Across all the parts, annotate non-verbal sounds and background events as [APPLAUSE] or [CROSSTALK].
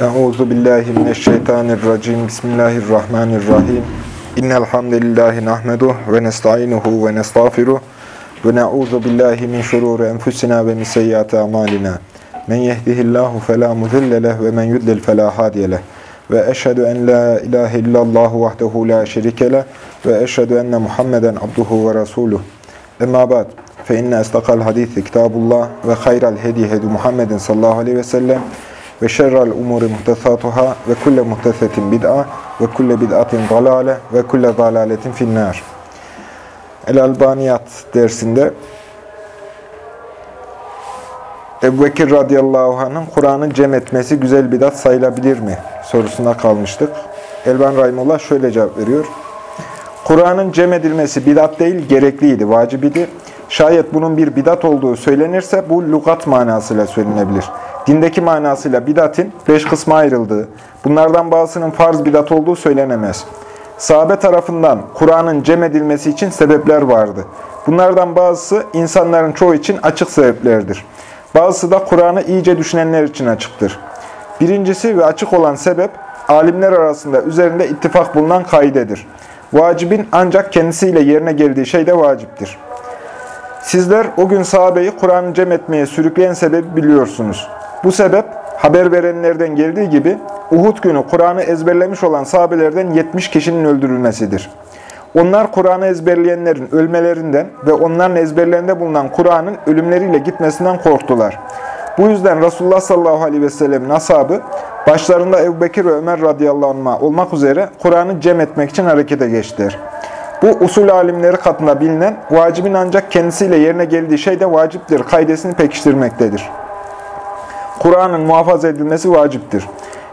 Euzu billahi mineşşeytanirracim. Bismillahirrahmanirrahim. İnnel hamdelellahi nahmeduhu ve nestainuhu ve nestağfiruh ve na'uzu billahi min şururi enfusina ve min seyyiati amalina. Men yehdihillahu fela mudille leh ve men yudlil fela hadiye leh. Ve eşhedü en la ilahe illallah vahdehu la şerike leh ve eşhedü enne Muhammeden abduhu ve resuluh. Emma ba'd. Fe inne estakal hadisi kitabullah ve hayral hedi hedi Muhammedin sallallahu aleyhi ve sellem ve şerrel umuri muhtesatuhâ ve kulle muhtesetin bid'a ve kulle bid'atin dalale ve kulle dalaletin finnâr. El-Albaniyat dersinde Ebu Bekir radıyallahu anh'ın Kur'an'ı cem etmesi güzel bidat sayılabilir mi? sorusuna kalmıştık. Elban Rahimullah şöyle cevap veriyor. Kur'an'ın cem edilmesi bidat değil, gerekliydi, vacibidi. Şayet bunun bir bidat olduğu söylenirse bu lugat manasıyla söylenebilir. Dindeki manasıyla bidatin beş kısma ayrıldığı, bunlardan bazısının farz bidat olduğu söylenemez. Sahabe tarafından Kur'an'ın cem edilmesi için sebepler vardı. Bunlardan bazısı insanların çoğu için açık sebeplerdir. Bazısı da Kur'an'ı iyice düşünenler için açıktır. Birincisi ve açık olan sebep, alimler arasında üzerinde ittifak bulunan kaidedir. Vacibin ancak kendisiyle yerine geldiği şey de vaciptir. Sizler o gün sahabeyi Kur'an'ı cem etmeye sürükleyen sebebi biliyorsunuz. Bu sebep haber verenlerden geldiği gibi Uhud günü Kur'an'ı ezberlemiş olan sahabelerden 70 kişinin öldürülmesidir. Onlar Kur'an'ı ezberleyenlerin ölmelerinden ve onların ezberlerinde bulunan Kur'an'ın ölümleriyle gitmesinden korktular. Bu yüzden Resulullah sallallahu aleyhi ve sellem'in ashabı başlarında Ebu Bekir ve Ömer radıyallahu anh olmak üzere Kur'an'ı cem etmek için harekete geçtiler. Bu usul alimleri katında bilinen vacibin ancak kendisiyle yerine geldiği şey de vaciptir kaidesini pekiştirmektedir. Kur'an'ın muhafaza edilmesi vaciptir.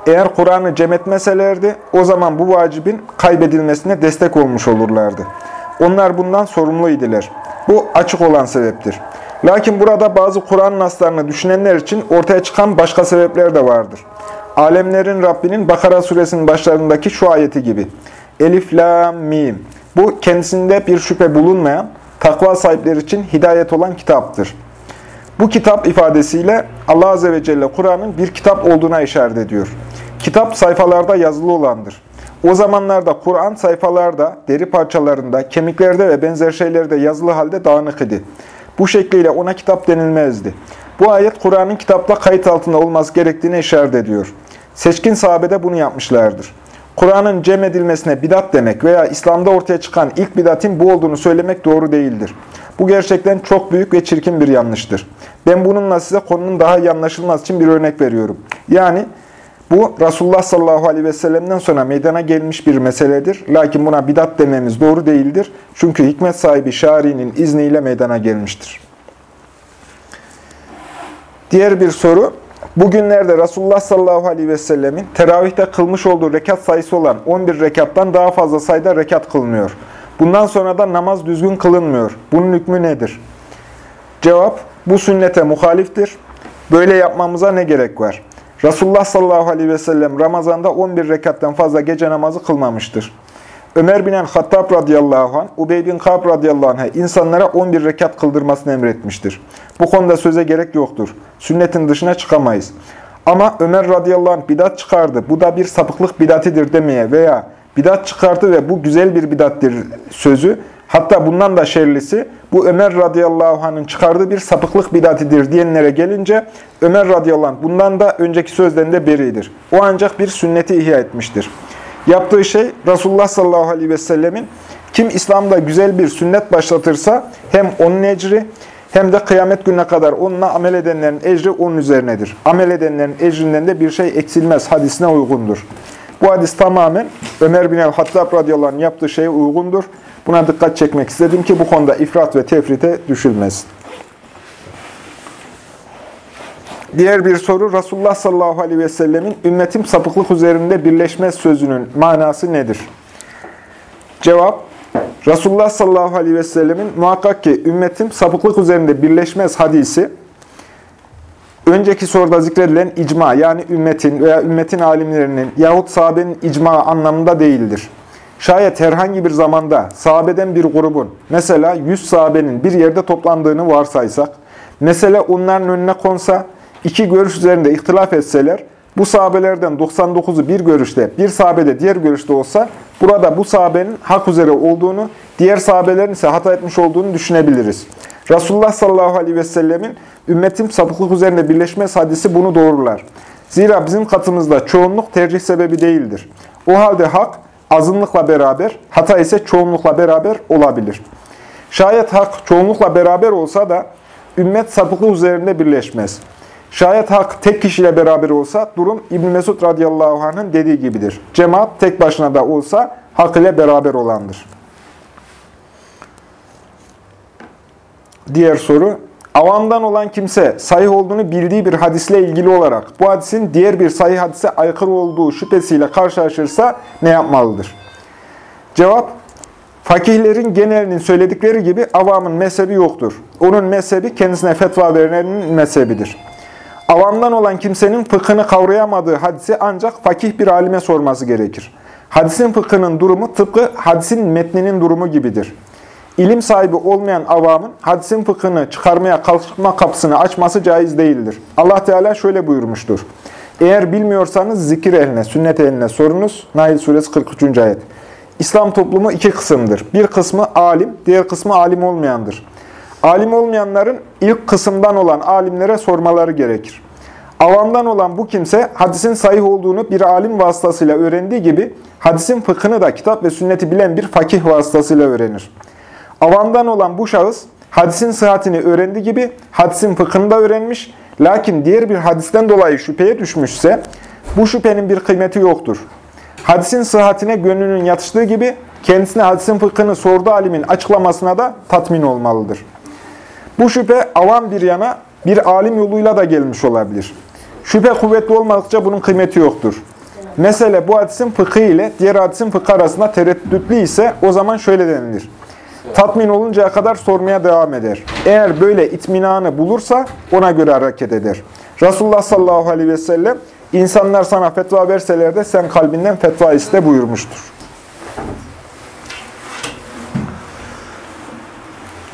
Eğer Kur'an'ı cem etmeselerdi o zaman bu vacibin kaybedilmesine destek olmuş olurlardı. Onlar bundan sorumluydiler. Bu açık olan sebeptir. Lakin burada bazı Kur'an naslarını düşünenler için ortaya çıkan başka sebepler de vardır. Alemlerin Rabbinin Bakara suresinin başlarındaki şu ayeti gibi. Elif, la, mim. Bu kendisinde bir şüphe bulunmayan, takva sahipleri için hidayet olan kitaptır. Bu kitap ifadesiyle Allah Azze ve Celle Kur'an'ın bir kitap olduğuna işaret ediyor. Kitap sayfalarda yazılı olandır. O zamanlarda Kur'an sayfalarda, deri parçalarında, kemiklerde ve benzer şeylerde yazılı halde dağınık idi. Bu şekliyle ona kitap denilmezdi. Bu ayet Kur'an'ın kitapla kayıt altında olması gerektiğine işaret ediyor. Seçkin sahabede bunu yapmışlardır. Kur'an'ın cem edilmesine bidat demek veya İslam'da ortaya çıkan ilk bidatin bu olduğunu söylemek doğru değildir. Bu gerçekten çok büyük ve çirkin bir yanlıştır. Ben bununla size konunun daha iyi anlaşılması için bir örnek veriyorum. Yani bu Resulullah sallallahu aleyhi ve sellem'den sonra meydana gelmiş bir meseledir. Lakin buna bidat dememiz doğru değildir. Çünkü hikmet sahibi şari'nin izniyle meydana gelmiştir. Diğer bir soru. Bugünlerde Resulullah sallallahu aleyhi ve sellemin teravihte kılmış olduğu rekat sayısı olan 11 rekattan daha fazla sayıda rekat kılınıyor. Bundan sonra da namaz düzgün kılınmıyor. Bunun hükmü nedir? Cevap, bu sünnete muhaliftir. Böyle yapmamıza ne gerek var? Resulullah sallallahu aleyhi ve sellem Ramazan'da 11 rekattan fazla gece namazı kılmamıştır. Ömer bin el-Hattab radıyallahu anh, Ubey bin Kab radıyallahu anh'a insanlara 11 rekat kıldırmasını emretmiştir. Bu konuda söze gerek yoktur. Sünnetin dışına çıkamayız. Ama Ömer radıyallahu anh bidat çıkardı. Bu da bir sapıklık bidatidir demeye veya bidat çıkardı ve bu güzel bir bidattir sözü. Hatta bundan da şerlisi bu Ömer radıyallahu anh'ın çıkardığı bir sapıklık bidatidir diyenlere gelince Ömer radıyallahu anh bundan da önceki sözden de beridir. O ancak bir sünneti ihya etmiştir. Yaptığı şey Resulullah sallallahu aleyhi ve sellemin kim İslam'da güzel bir sünnet başlatırsa hem onun ecri hem de kıyamet gününe kadar onunla amel edenlerin ecri onun üzerinedir. Amel edenlerin ecrinden de bir şey eksilmez hadisine uygundur. Bu hadis tamamen Ömer bin el-Hattab radıyallahu anh yaptığı şeye uygundur. Buna dikkat çekmek istedim ki bu konuda ifrat ve tefrite düşülmesin. Diğer bir soru, Resulullah sallallahu aleyhi ve sellemin ümmetim sapıklık üzerinde birleşmez sözünün manası nedir? Cevap, Resulullah sallallahu aleyhi ve sellemin muhakkak ki ümmetim sapıklık üzerinde birleşmez hadisi, önceki soruda zikredilen icma yani ümmetin veya ümmetin alimlerinin yahut sahabenin icma anlamında değildir. Şayet herhangi bir zamanda sahabeden bir grubun, mesela 100 sahabenin bir yerde toplandığını varsaysak, mesele onların önüne konsa, iki görüş üzerinde ihtilaf etseler, Bu sahabelerden 99'u bir görüşte, bir sahabede diğer görüşte olsa, burada bu sahabenin hak üzere olduğunu, diğer sahabelerin ise hata etmiş olduğunu düşünebiliriz. Resulullah sallallahu aleyhi ve sellemin ümmetim sapıklık üzerinde birleşmez hadisi bunu doğrular. Zira bizim katımızda çoğunluk tercih sebebi değildir. O halde hak azınlıkla beraber, hata ise çoğunlukla beraber olabilir. Şayet hak çoğunlukla beraber olsa da ümmet sapıklık üzerinde birleşmez. Şayet hak tek kişiyle beraber olsa durum İbn Mesud radıyallahu anh'ın dediği gibidir. Cemaat tek başına da olsa hak ile beraber olandır. Diğer soru. Avamdan olan kimse sahih olduğunu bildiği bir hadisle ilgili olarak bu hadisin diğer bir sahih hadise aykırı olduğu şüphesiyle karşılaşırsa ne yapmalıdır? Cevap, fakihlerin genelinin söyledikleri gibi avamın mezhebi yoktur. Onun mezhebi kendisine fetva verenin mezhebidir. Avamdan olan kimsenin fıkhını kavrayamadığı hadisi ancak fakih bir alime sorması gerekir. Hadisin fıkhının durumu tıpkı hadisin metninin durumu gibidir. İlim sahibi olmayan avamın hadisin fıkhını çıkarmaya kalkma kapısını açması caiz değildir. Allah Teala şöyle buyurmuştur. Eğer bilmiyorsanız zikir eline, sünnet eline sorunuz. Nail Suresi 43. ayet. İslam toplumu iki kısımdır. Bir kısmı alim, diğer kısmı alim olmayandır. Alim olmayanların ilk kısımdan olan alimlere sormaları gerekir. Avamdan olan bu kimse hadisin sahih olduğunu bir alim vasıtasıyla öğrendiği gibi hadisin fıkhını da kitap ve sünneti bilen bir fakih vasıtasıyla öğrenir. Avamdan olan bu şahıs hadisin sıhhatini öğrendiği gibi hadisin fıkhını da öğrenmiş. Lakin diğer bir hadisten dolayı şüpheye düşmüşse bu şüphenin bir kıymeti yoktur. Hadisin sıhhatine gönlünün yatıştığı gibi kendisine hadisin fıkhını sorduğu alimin açıklamasına da tatmin olmalıdır. Bu şüphe avam bir yana bir alim yoluyla da gelmiş olabilir. Şüphe kuvvetli olmadıkça bunun kıymeti yoktur. Mesele bu hadisin fıkhı ile diğer hadisin fıkhı arasında tereddütlü ise o zaman şöyle denilir. Tatmin oluncaya kadar sormaya devam eder. Eğer böyle itminanı bulursa ona göre hareket eder. Resulullah sallallahu aleyhi ve sellem insanlar sana fetva verseler de sen kalbinden fetva iste buyurmuştur.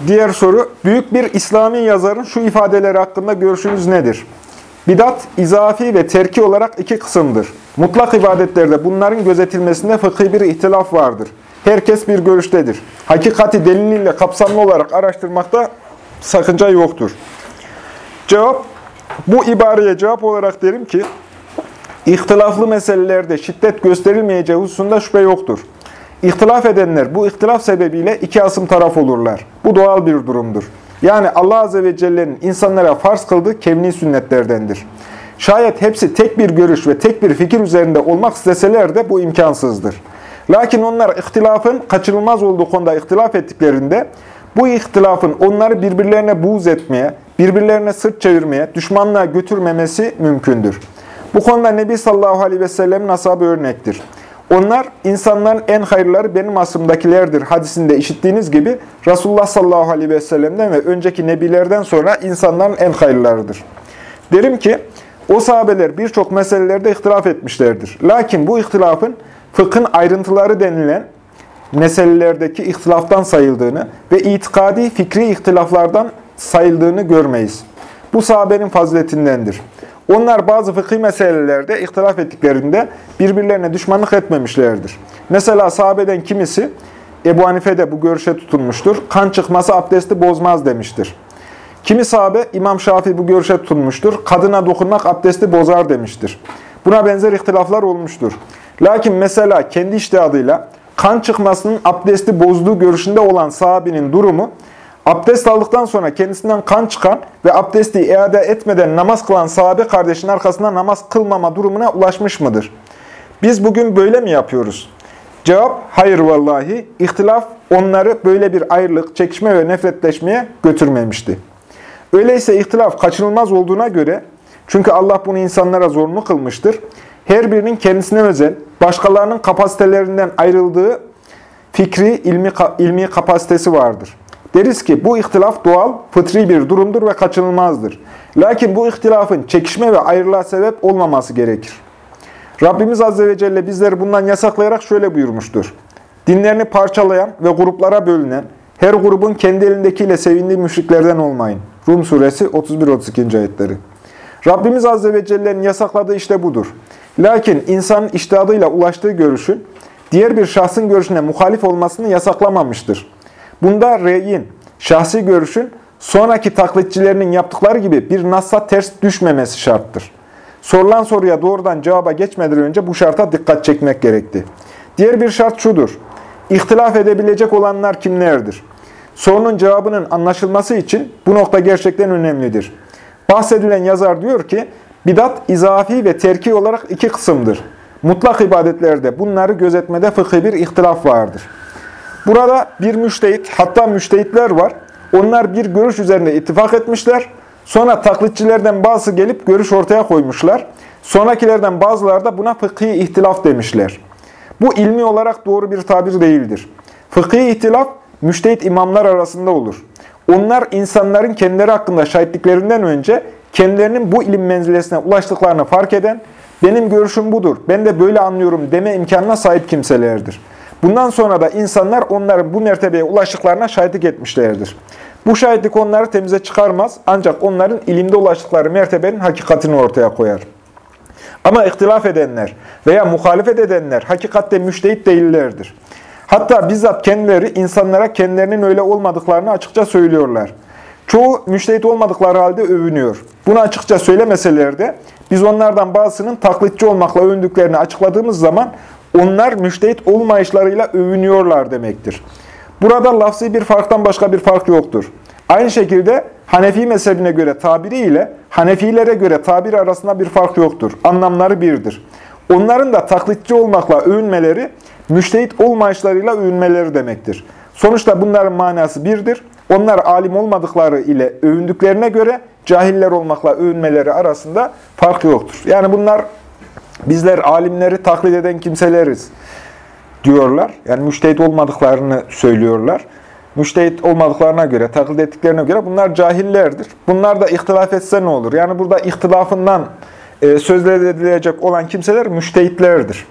Diğer soru, büyük bir İslami yazarın şu ifadeleri hakkında görüşünüz nedir? Bidat, izafi ve terki olarak iki kısımdır. Mutlak ibadetlerde bunların gözetilmesinde fıkhi bir ihtilaf vardır. Herkes bir görüştedir. Hakikati deliliyle kapsamlı olarak araştırmakta sakınca yoktur. Cevap, bu ibareye cevap olarak derim ki, ihtilaflı meselelerde şiddet gösterilmeyeceği hususunda şüphe yoktur. İhtilaf edenler bu ihtilaf sebebiyle iki asım taraf olurlar. Bu doğal bir durumdur. Yani Allah Azze ve Celle'nin insanlara farz kıldığı kevni sünnetlerdendir. Şayet hepsi tek bir görüş ve tek bir fikir üzerinde olmak isteseler de bu imkansızdır. Lakin onlar ihtilafın kaçınılmaz olduğu konuda ihtilaf ettiklerinde bu ihtilafın onları birbirlerine buğz etmeye, birbirlerine sırt çevirmeye, düşmanlığa götürmemesi mümkündür. Bu konuda Nebi sallallahu aleyhi ve sellem'in ashabı örnektir. Onlar insanların en hayırları benim asrımdakilerdir hadisinde işittiğiniz gibi Resulullah sallallahu aleyhi ve sellem'den ve önceki nebilerden sonra insanların en hayırlarıdır. Derim ki o sahabeler birçok meselelerde ihtilaf etmişlerdir. Lakin bu ihtilafın fıkhın ayrıntıları denilen meselelerdeki ihtilaftan sayıldığını ve itikadi fikri ihtilaflardan sayıldığını görmeyiz. Bu sahabenin faziletindendir. Onlar bazı fıkhi meselelerde ihtilaf ettiklerinde birbirlerine düşmanlık etmemişlerdir. Mesela sahabeden kimisi, Ebu Hanife de bu görüşe tutunmuştur, kan çıkması abdesti bozmaz demiştir. Kimi sahabe, İmam Şafii bu görüşe tutunmuştur, kadına dokunmak abdesti bozar demiştir. Buna benzer ihtilaflar olmuştur. Lakin mesela kendi iştihadıyla kan çıkmasının abdesti bozduğu görüşünde olan sahabinin durumu, Abdest aldıktan sonra kendisinden kan çıkan ve abdesti iade etmeden namaz kılan sahabe kardeşin arkasında namaz kılmama durumuna ulaşmış mıdır? Biz bugün böyle mi yapıyoruz? Cevap, hayır vallahi. İhtilaf onları böyle bir ayrılık, çekişme ve nefretleşmeye götürmemişti. Öyleyse ihtilaf kaçınılmaz olduğuna göre, çünkü Allah bunu insanlara zorunlu kılmıştır, her birinin kendisine özel, başkalarının kapasitelerinden ayrıldığı fikri, ilmi, ilmi kapasitesi vardır. Deriz ki bu ihtilaf doğal, fıtri bir durumdur ve kaçınılmazdır. Lakin bu ihtilafın çekişme ve ayrılığa sebep olmaması gerekir. Rabbimiz Azze ve Celle bizleri bundan yasaklayarak şöyle buyurmuştur. Dinlerini parçalayan ve gruplara bölünen, her grubun kendi elindekiyle sevindiği müşriklerden olmayın. Rum suresi 31-32. ayetleri. Rabbimiz Azze ve Celle'nin yasakladığı işte budur. Lakin insanın iştihadıyla ulaştığı görüşün, diğer bir şahsın görüşüne muhalif olmasını yasaklamamıştır. Bunda reyin, şahsi görüşün, sonraki taklitçilerinin yaptıkları gibi bir nasla ters düşmemesi şarttır. Sorulan soruya doğrudan cevaba geçmeden önce bu şarta dikkat çekmek gerekti. Diğer bir şart şudur. İhtilaf edebilecek olanlar kimlerdir? Sorunun cevabının anlaşılması için bu nokta gerçekten önemlidir. Bahsedilen yazar diyor ki, bidat izafi ve terki olarak iki kısımdır. Mutlak ibadetlerde bunları gözetmede fıkhi bir ihtilaf vardır. Burada bir müştehit, hatta müştehitler var. Onlar bir görüş üzerinde ittifak etmişler. Sonra taklitçilerden bazı gelip görüş ortaya koymuşlar. Sonrakilerden bazıları da buna fıkhi ihtilaf demişler. Bu ilmi olarak doğru bir tabir değildir. Fıkhi ihtilaf, müştehit imamlar arasında olur. Onlar insanların kendileri hakkında şahitliklerinden önce kendilerinin bu ilim menzilesine ulaştıklarını fark eden, benim görüşüm budur, ben de böyle anlıyorum deme imkanına sahip kimselerdir. Bundan sonra da insanlar onların bu mertebeye ulaştıklarına şahitlik etmişlerdir. Bu şahitlik onları temize çıkarmaz ancak onların ilimde ulaştıkları mertebenin hakikatini ortaya koyar. Ama ihtilaf edenler veya muhalefet edenler hakikatte müştehit değillerdir. Hatta bizzat kendileri insanlara kendilerinin öyle olmadıklarını açıkça söylüyorlar. Çoğu müştehit olmadıkları halde övünüyor. Bunu açıkça söylemeseler de biz onlardan bazısının taklitçi olmakla övündüklerini açıkladığımız zaman onlar müştehit olmayışlarıyla övünüyorlar demektir. Burada lafzi bir farktan başka bir fark yoktur. Aynı şekilde Hanefi mezhebine göre tabiri ile Hanefilere göre tabir arasında bir fark yoktur. Anlamları birdir. Onların da taklitçi olmakla övünmeleri, müştehit olmayışlarıyla övünmeleri demektir. Sonuçta bunların manası birdir. Onlar alim olmadıkları ile övündüklerine göre cahiller olmakla övünmeleri arasında fark yoktur. Yani bunlar bizler alimleri taklit eden kimseleriz diyorlar. Yani müştehit olmadıklarını söylüyorlar. Müştehit olmadıklarına göre, taklit ettiklerine göre bunlar cahillerdir. Bunlar da ihtilaf etse ne olur? Yani burada ihtilafından e, söz edilecek olan kimseler müştehitlerdir.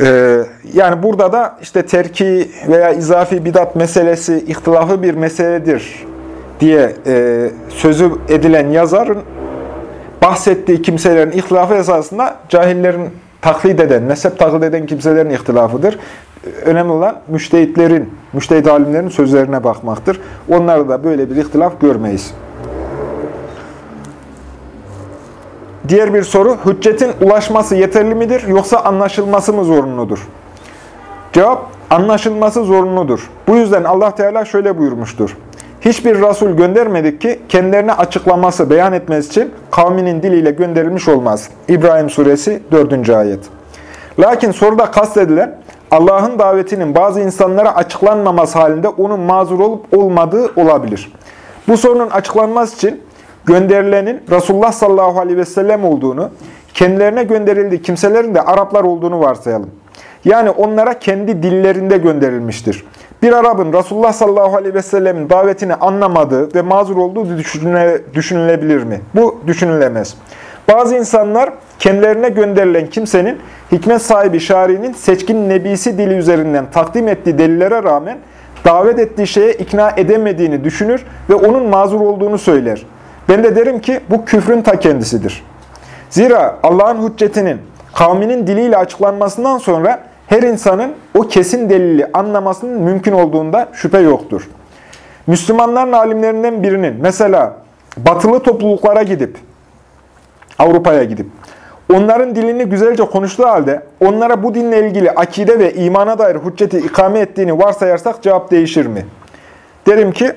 E, yani burada da işte terki veya izafi bidat meselesi ihtilafı bir meseledir diye e, sözü edilen yazarın bahsettiği kimselerin ihtilafı esasında cahillerin taklit eden, mezhep taklit eden kimselerin ihtilafıdır. Önemli olan müştehitlerin, müştehit alimlerin sözlerine bakmaktır. Onlarda da böyle bir ihtilaf görmeyiz. Diğer bir soru, hüccetin ulaşması yeterli midir yoksa anlaşılması mı zorunludur? Cevap, anlaşılması zorunludur. Bu yüzden Allah Teala şöyle buyurmuştur. Hiçbir Resul göndermedik ki kendilerine açıklaması, beyan etmesi için kavminin diliyle gönderilmiş olmaz. İbrahim Suresi 4. ayet. Lakin soruda kastedilen Allah'ın davetinin bazı insanlara açıklanmaması halinde onun mazur olup olmadığı olabilir. Bu sorunun açıklanması için gönderilenin Resulullah sallallahu aleyhi ve sellem olduğunu, kendilerine gönderildiği kimselerin de Araplar olduğunu varsayalım. Yani onlara kendi dillerinde gönderilmiştir. Bir Arap'ın Resulullah sallallahu aleyhi ve sellemin davetini anlamadığı ve mazur olduğu düşünülebilir mi? Bu düşünülemez. Bazı insanlar kendilerine gönderilen kimsenin hikmet sahibi şari'nin seçkin nebisi dili üzerinden takdim ettiği delillere rağmen davet ettiği şeye ikna edemediğini düşünür ve onun mazur olduğunu söyler. Ben de derim ki bu küfrün ta kendisidir. Zira Allah'ın hüccetinin kavminin diliyle açıklanmasından sonra her insanın o kesin delili anlamasının mümkün olduğunda şüphe yoktur. Müslümanların alimlerinden birinin mesela batılı topluluklara gidip, Avrupa'ya gidip, onların dilini güzelce konuştuğu halde onlara bu dinle ilgili akide ve imana dair hücceti ikame ettiğini varsayarsak cevap değişir mi? Derim ki,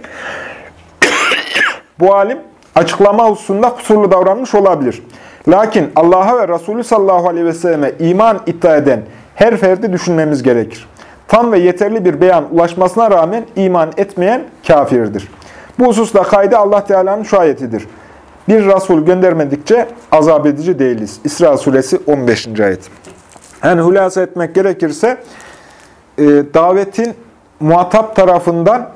[COUGHS] bu alim açıklama hususunda kusurlu davranmış olabilir. Lakin Allah'a ve Resulü sallallahu aleyhi ve selleme iman iddia eden her ferdi düşünmemiz gerekir. Tam ve yeterli bir beyan ulaşmasına rağmen iman etmeyen kafirdir. Bu hususta kaydı Allah Teala'nın şu ayetidir. Bir Resul göndermedikçe azap edici değiliz. İsra suresi 15. ayet. Yani hülasa etmek gerekirse e, davetin muhatap tarafından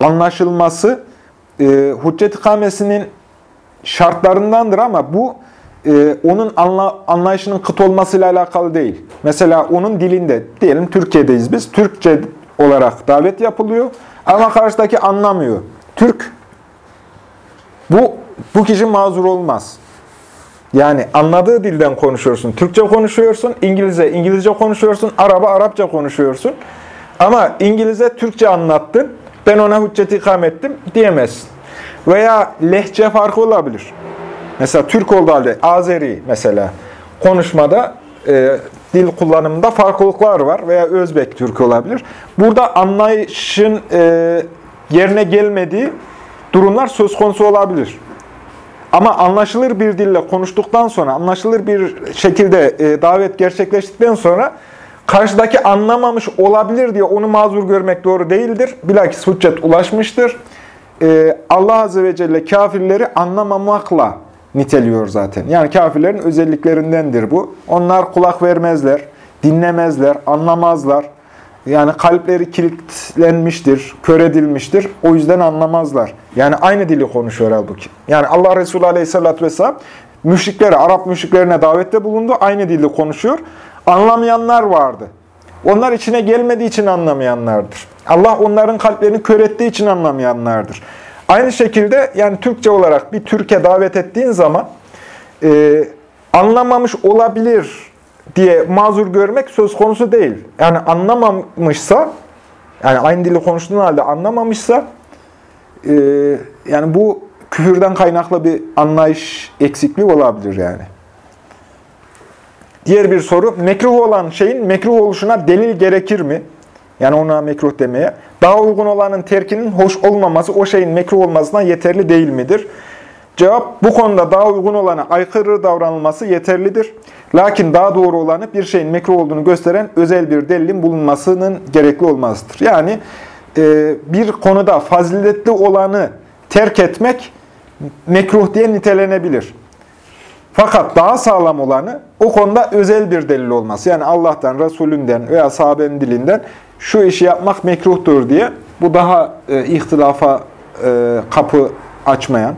anlaşılması e, hüccet ikamesinin şartlarındandır ama bu e, onun anla, anlayışının kıt olmasıyla alakalı değil. Mesela onun dilinde, diyelim Türkiye'deyiz biz, Türkçe olarak davet yapılıyor ama karşıdaki anlamıyor. Türk, bu bu kişi mazur olmaz. Yani anladığı dilden konuşuyorsun. Türkçe konuşuyorsun, İngilizce, İngilizce konuşuyorsun, Araba, Arapça konuşuyorsun. Ama İngilizce, Türkçe anlattın, ben ona hüccet ikam ettim diyemezsin. Veya lehçe farkı olabilir. Mesela Türk olduğu halde Azeri mesela konuşmada e, dil kullanımında farklılıklar var veya Özbek Türk olabilir. Burada anlayışın e, yerine gelmediği durumlar söz konusu olabilir. Ama anlaşılır bir dille konuştuktan sonra, anlaşılır bir şekilde e, davet gerçekleştikten sonra karşıdaki anlamamış olabilir diye onu mazur görmek doğru değildir. Bilakis hüccet ulaşmıştır. E, Allah Azze ve Celle kafirleri anlamamakla niteliyor zaten. Yani kafirlerin özelliklerindendir bu. Onlar kulak vermezler, dinlemezler, anlamazlar. Yani kalpleri kilitlenmiştir, kör edilmiştir. O yüzden anlamazlar. Yani aynı dili konuşuyor halbuki. Yani Allah Resulü Aleyhisselatü Vesselam müşriklere, Arap müşriklerine davette bulundu. Aynı dili konuşuyor. Anlamayanlar vardı. Onlar içine gelmediği için anlamayanlardır. Allah onların kalplerini kör ettiği için anlamayanlardır. Aynı şekilde yani Türkçe olarak bir Türkiye davet ettiğin zaman e, anlamamış olabilir diye mazur görmek söz konusu değil. Yani anlamamışsa, yani aynı dili konuştuğun halde anlamamışsa, e, yani bu küfürden kaynaklı bir anlayış eksikliği olabilir yani. Diğer bir soru, mekruh olan şeyin mekruh oluşuna delil gerekir mi? Yani ona mekruh demeye. Daha uygun olanın terkinin hoş olmaması o şeyin mekruh olmasına yeterli değil midir? Cevap, bu konuda daha uygun olana aykırı davranılması yeterlidir. Lakin daha doğru olanı bir şeyin mekruh olduğunu gösteren özel bir delilin bulunmasının gerekli olmazdır. Yani e, bir konuda faziletli olanı terk etmek mekruh diye nitelenebilir. Fakat daha sağlam olanı o konuda özel bir delil olması. Yani Allah'tan, Resulünden veya sahabenin dilinden şu işi yapmak mekruhtur diye bu daha e, ihtilafa e, kapı açmayan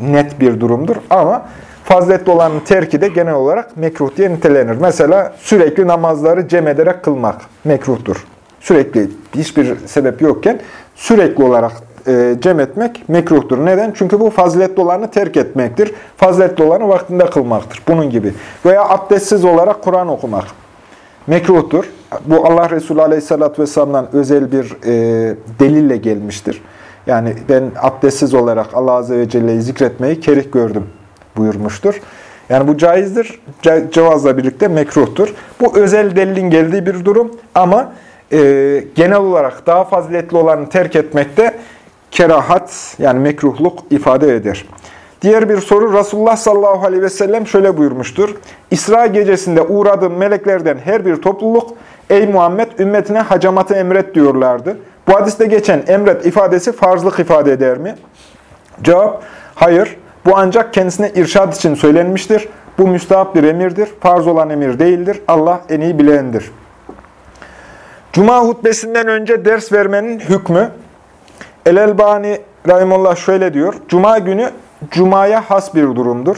net bir durumdur. Ama faziletli olanın terki de genel olarak mekruh diye nitelenir. Mesela sürekli namazları cem ederek kılmak mekruhtur. Sürekli hiçbir sebep yokken sürekli olarak e, cem etmek mekruhtur. Neden? Çünkü bu faziletli olanı terk etmektir. Faziletli olanı vaktinde kılmaktır. Bunun gibi. Veya abdestsiz olarak Kur'an okumak mekruhtur. Bu Allah Resulü Aleyhisselatü Vesselam'dan özel bir e, delille gelmiştir. Yani ben abdestsiz olarak Allah Azze ve Celle'yi zikretmeyi kerih gördüm buyurmuştur. Yani bu caizdir. Ce cevazla birlikte mekruhtur. Bu özel delilin geldiği bir durum ama e, genel olarak daha faziletli olanı terk etmekte kerahat yani mekruhluk ifade eder. Diğer bir soru Resulullah sallallahu aleyhi ve sellem şöyle buyurmuştur. İsra gecesinde uğradığım meleklerden her bir topluluk ey Muhammed ümmetine hacamatı emret diyorlardı. Bu hadiste geçen emret ifadesi farzlık ifade eder mi? Cevap hayır. Bu ancak kendisine irşad için söylenmiştir. Bu müstahap bir emirdir. Farz olan emir değildir. Allah en iyi bilendir. Cuma hutbesinden önce ders vermenin hükmü. El-Elbani Rahimullah şöyle diyor. Cuma günü Cuma'ya has bir durumdur.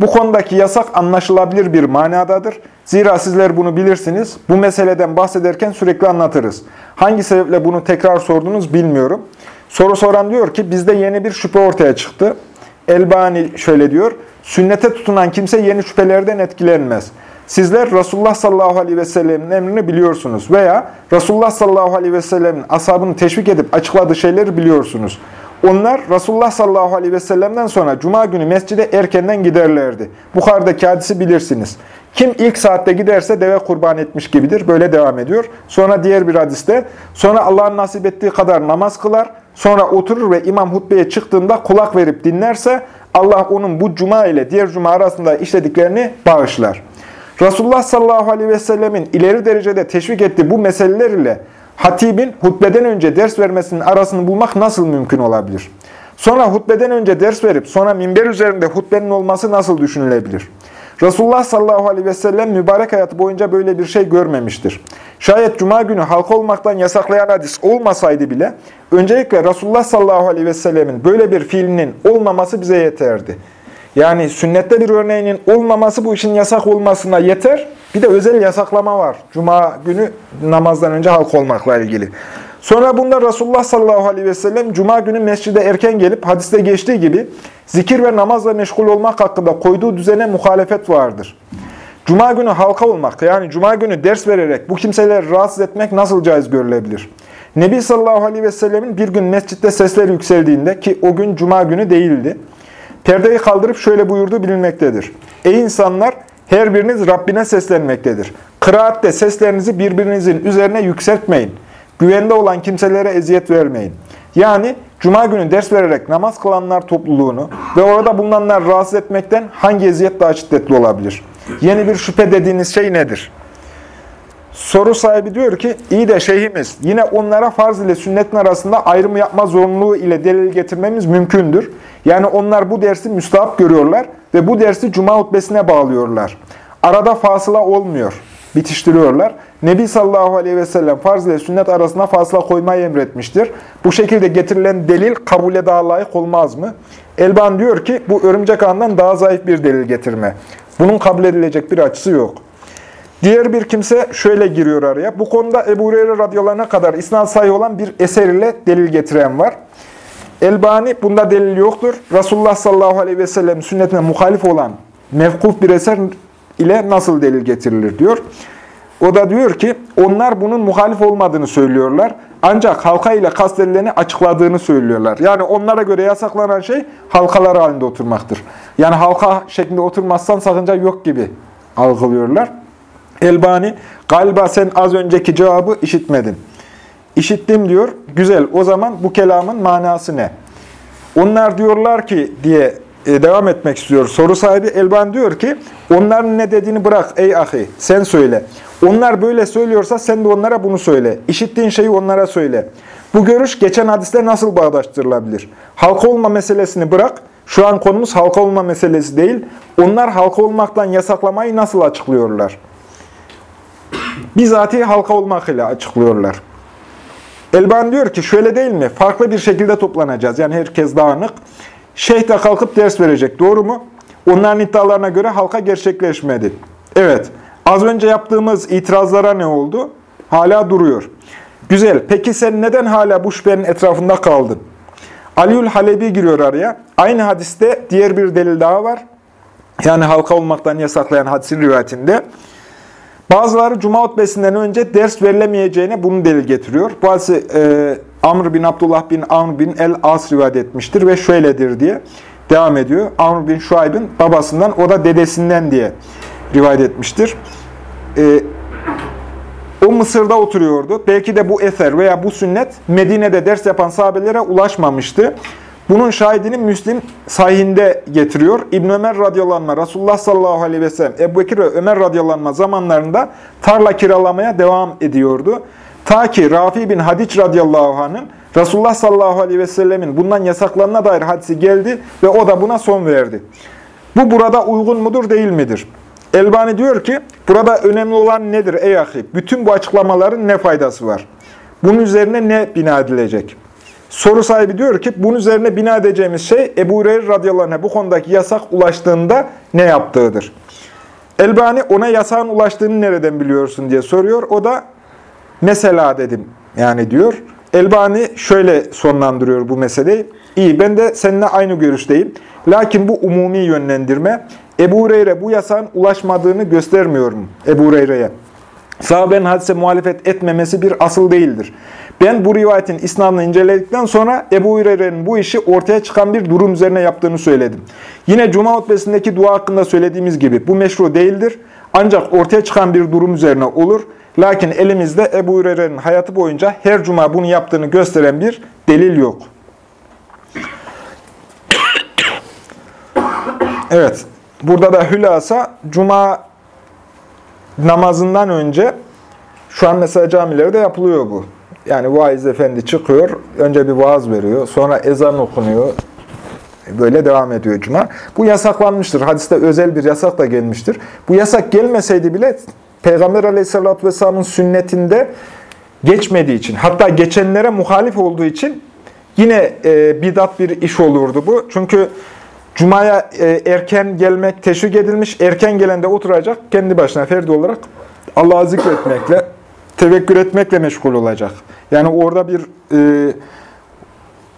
Bu konudaki yasak anlaşılabilir bir manadadır. Zira sizler bunu bilirsiniz. Bu meseleden bahsederken sürekli anlatırız. Hangi sebeple bunu tekrar sordunuz bilmiyorum. Soru soran diyor ki bizde yeni bir şüphe ortaya çıktı. Elbani şöyle diyor. Sünnete tutunan kimse yeni şüphelerden etkilenmez. Sizler Resulullah sallallahu aleyhi ve sellemin emrini biliyorsunuz veya Resulullah sallallahu aleyhi ve sellemin ashabını teşvik edip açıkladığı şeyleri biliyorsunuz. Onlar Resulullah sallallahu aleyhi ve sellem'den sonra Cuma günü mescide erkenden giderlerdi. Bukhardaki hadisi bilirsiniz. Kim ilk saatte giderse deve kurban etmiş gibidir. Böyle devam ediyor. Sonra diğer bir hadiste, sonra Allah'ın nasip ettiği kadar namaz kılar, sonra oturur ve imam hutbeye çıktığında kulak verip dinlerse Allah onun bu cuma ile diğer cuma arasında işlediklerini bağışlar. Resulullah sallallahu aleyhi ve sellemin ileri derecede teşvik ettiği bu meseleler ile hatibin hutbeden önce ders vermesinin arasını bulmak nasıl mümkün olabilir? Sonra hutbeden önce ders verip sonra minber üzerinde hutbenin olması nasıl düşünülebilir? Resulullah sallallahu aleyhi ve sellem mübarek hayatı boyunca böyle bir şey görmemiştir. Şayet cuma günü halka olmaktan yasaklayan hadis olmasaydı bile öncelikle Resulullah sallallahu aleyhi ve sellemin böyle bir fiilinin olmaması bize yeterdi. Yani sünnette bir örneğinin olmaması bu işin yasak olmasına yeter. Bir de özel yasaklama var. Cuma günü namazdan önce halk olmakla ilgili. Sonra bunda Resulullah sallallahu aleyhi ve sellem Cuma günü mescide erken gelip hadiste geçtiği gibi zikir ve namazla meşgul olmak hakkında koyduğu düzene muhalefet vardır. Cuma günü halka olmak yani Cuma günü ders vererek bu kimseleri rahatsız etmek nasıl caiz görülebilir? Nebi sallallahu aleyhi ve sellemin bir gün mescitte sesler yükseldiğinde ki o gün Cuma günü değildi. Perdeyi kaldırıp şöyle buyurduğu bilinmektedir. Ey insanlar her biriniz Rabbine seslenmektedir. Kıraatte seslerinizi birbirinizin üzerine yükseltmeyin. Güvende olan kimselere eziyet vermeyin. Yani Cuma günü ders vererek namaz kılanlar topluluğunu ve orada bulunanlar rahatsız etmekten hangi eziyet daha şiddetli olabilir? Yeni bir şüphe dediğiniz şey nedir? Soru sahibi diyor ki, iyi de şeyhimiz, yine onlara farz ile sünnetin arasında ayrım yapma zorunluluğu ile delil getirmemiz mümkündür. Yani onlar bu dersi müstahap görüyorlar ve bu dersi cuma hutbesine bağlıyorlar. Arada fasıla olmuyor, bitiştiriyorlar. Nebi sallallahu aleyhi ve sellem farz ile sünnet arasında fasıla koymayı emretmiştir. Bu şekilde getirilen delil kabule daha layık olmaz mı? Elban diyor ki, bu örümcek ağından daha zayıf bir delil getirme. Bunun kabul edilecek bir açısı yok. Diğer bir kimse şöyle giriyor araya. Bu konuda Ebu Hureyre radıyallahu kadar isnat sayı olan bir eser ile delil getiren var. Elbani bunda delil yoktur. Resulullah sallallahu aleyhi ve sellem sünnetine muhalif olan mevkuf bir eser ile nasıl delil getirilir diyor. O da diyor ki onlar bunun muhalif olmadığını söylüyorlar. Ancak halka ile kastedileni açıkladığını söylüyorlar. Yani onlara göre yasaklanan şey halkalar halinde oturmaktır. Yani halka şeklinde oturmazsan sakınca yok gibi algılıyorlar. Elbani, galiba sen az önceki cevabı işitmedin. İşittim diyor. Güzel. O zaman bu kelamın manası ne? Onlar diyorlar ki diye e, devam etmek istiyor. Soru sahibi Elban diyor ki, onların ne dediğini bırak ey ahi, sen söyle. Onlar böyle söylüyorsa sen de onlara bunu söyle. İşittiğin şeyi onlara söyle. Bu görüş geçen hadiste nasıl bağdaştırılabilir? Halka olma meselesini bırak. Şu an konumuz halka olma meselesi değil. Onlar halka olmaktan yasaklamayı nasıl açıklıyorlar? Bizatihi halka olmak ile açıklıyorlar. Elban diyor ki şöyle değil mi? Farklı bir şekilde toplanacağız. Yani herkes dağınık. Şeyh de kalkıp ders verecek. Doğru mu? Onların iddialarına göre halka gerçekleşmedi. Evet. Az önce yaptığımız itirazlara ne oldu? Hala duruyor. Güzel. Peki sen neden hala bu şüphenin etrafında kaldın? Aliül Halebi giriyor araya. Aynı hadiste diğer bir delil daha var. Yani halka olmaktan yasaklayan hadisin rivayetinde. Bazıları Cuma hutbesinden önce ders verilemeyeceğine bunu delil getiriyor. Bu hadisi e, Amr bin Abdullah bin Amr bin el-As rivayet etmiştir ve şöyledir diye devam ediyor. Amr bin Şuayb'ın babasından, o da dedesinden diye rivayet etmiştir. E, o Mısır'da oturuyordu. Belki de bu eser veya bu sünnet Medine'de ders yapan sahabelere ulaşmamıştı. Bunun şahidini Müslim sahihinde getiriyor. İbn Ömer radıyallahu anh, Resulullah sallallahu aleyhi ve sellem, Ebu Bekir ve Ömer radıyallahu anh zamanlarında tarla kiralamaya devam ediyordu. Ta ki Rafi bin Hadiç radıyallahu anh'ın Resulullah sallallahu aleyhi ve sellemin bundan yasaklarına dair hadisi geldi ve o da buna son verdi. Bu burada uygun mudur değil midir? Elbani diyor ki, burada önemli olan nedir ey ahi? Bütün bu açıklamaların ne faydası var? Bunun üzerine ne bina edilecek? Soru sahibi diyor ki, bunun üzerine bina edeceğimiz şey Ebu Hureyre radıyallahu bu konudaki yasak ulaştığında ne yaptığıdır. Elbani ona yasağın ulaştığını nereden biliyorsun diye soruyor. O da mesela dedim yani diyor. Elbani şöyle sonlandırıyor bu meseleyi. İyi ben de seninle aynı görüşteyim. Lakin bu umumi yönlendirme Ebu Hureyre bu yasağın ulaşmadığını göstermiyor mu Ebu Hureyre'ye? Sahabenin hadise muhalefet etmemesi bir asıl değildir. Ben bu rivayetin isnadını inceledikten sonra Ebu Hureyre'nin bu işi ortaya çıkan bir durum üzerine yaptığını söyledim. Yine Cuma hutbesindeki dua hakkında söylediğimiz gibi bu meşru değildir. Ancak ortaya çıkan bir durum üzerine olur. Lakin elimizde Ebu Hureyre'nin hayatı boyunca her cuma bunu yaptığını gösteren bir delil yok. Evet, burada da hülasa cuma namazından önce şu an mesela camilerde yapılıyor bu. Yani vaiz efendi çıkıyor, önce bir vaaz veriyor, sonra ezan okunuyor, böyle devam ediyor cuma. Bu yasaklanmıştır. Hadiste özel bir yasak da gelmiştir. Bu yasak gelmeseydi bile Peygamber aleyhissalatü vesselamın sünnetinde geçmediği için, hatta geçenlere muhalif olduğu için yine e, bidat bir iş olurdu bu. Çünkü Cuma'ya e, erken gelmek teşvik edilmiş, erken gelen de oturacak, kendi başına ferdi olarak Allah'ı zikretmekle, tevekkül etmekle meşgul olacak. Yani orada bir e,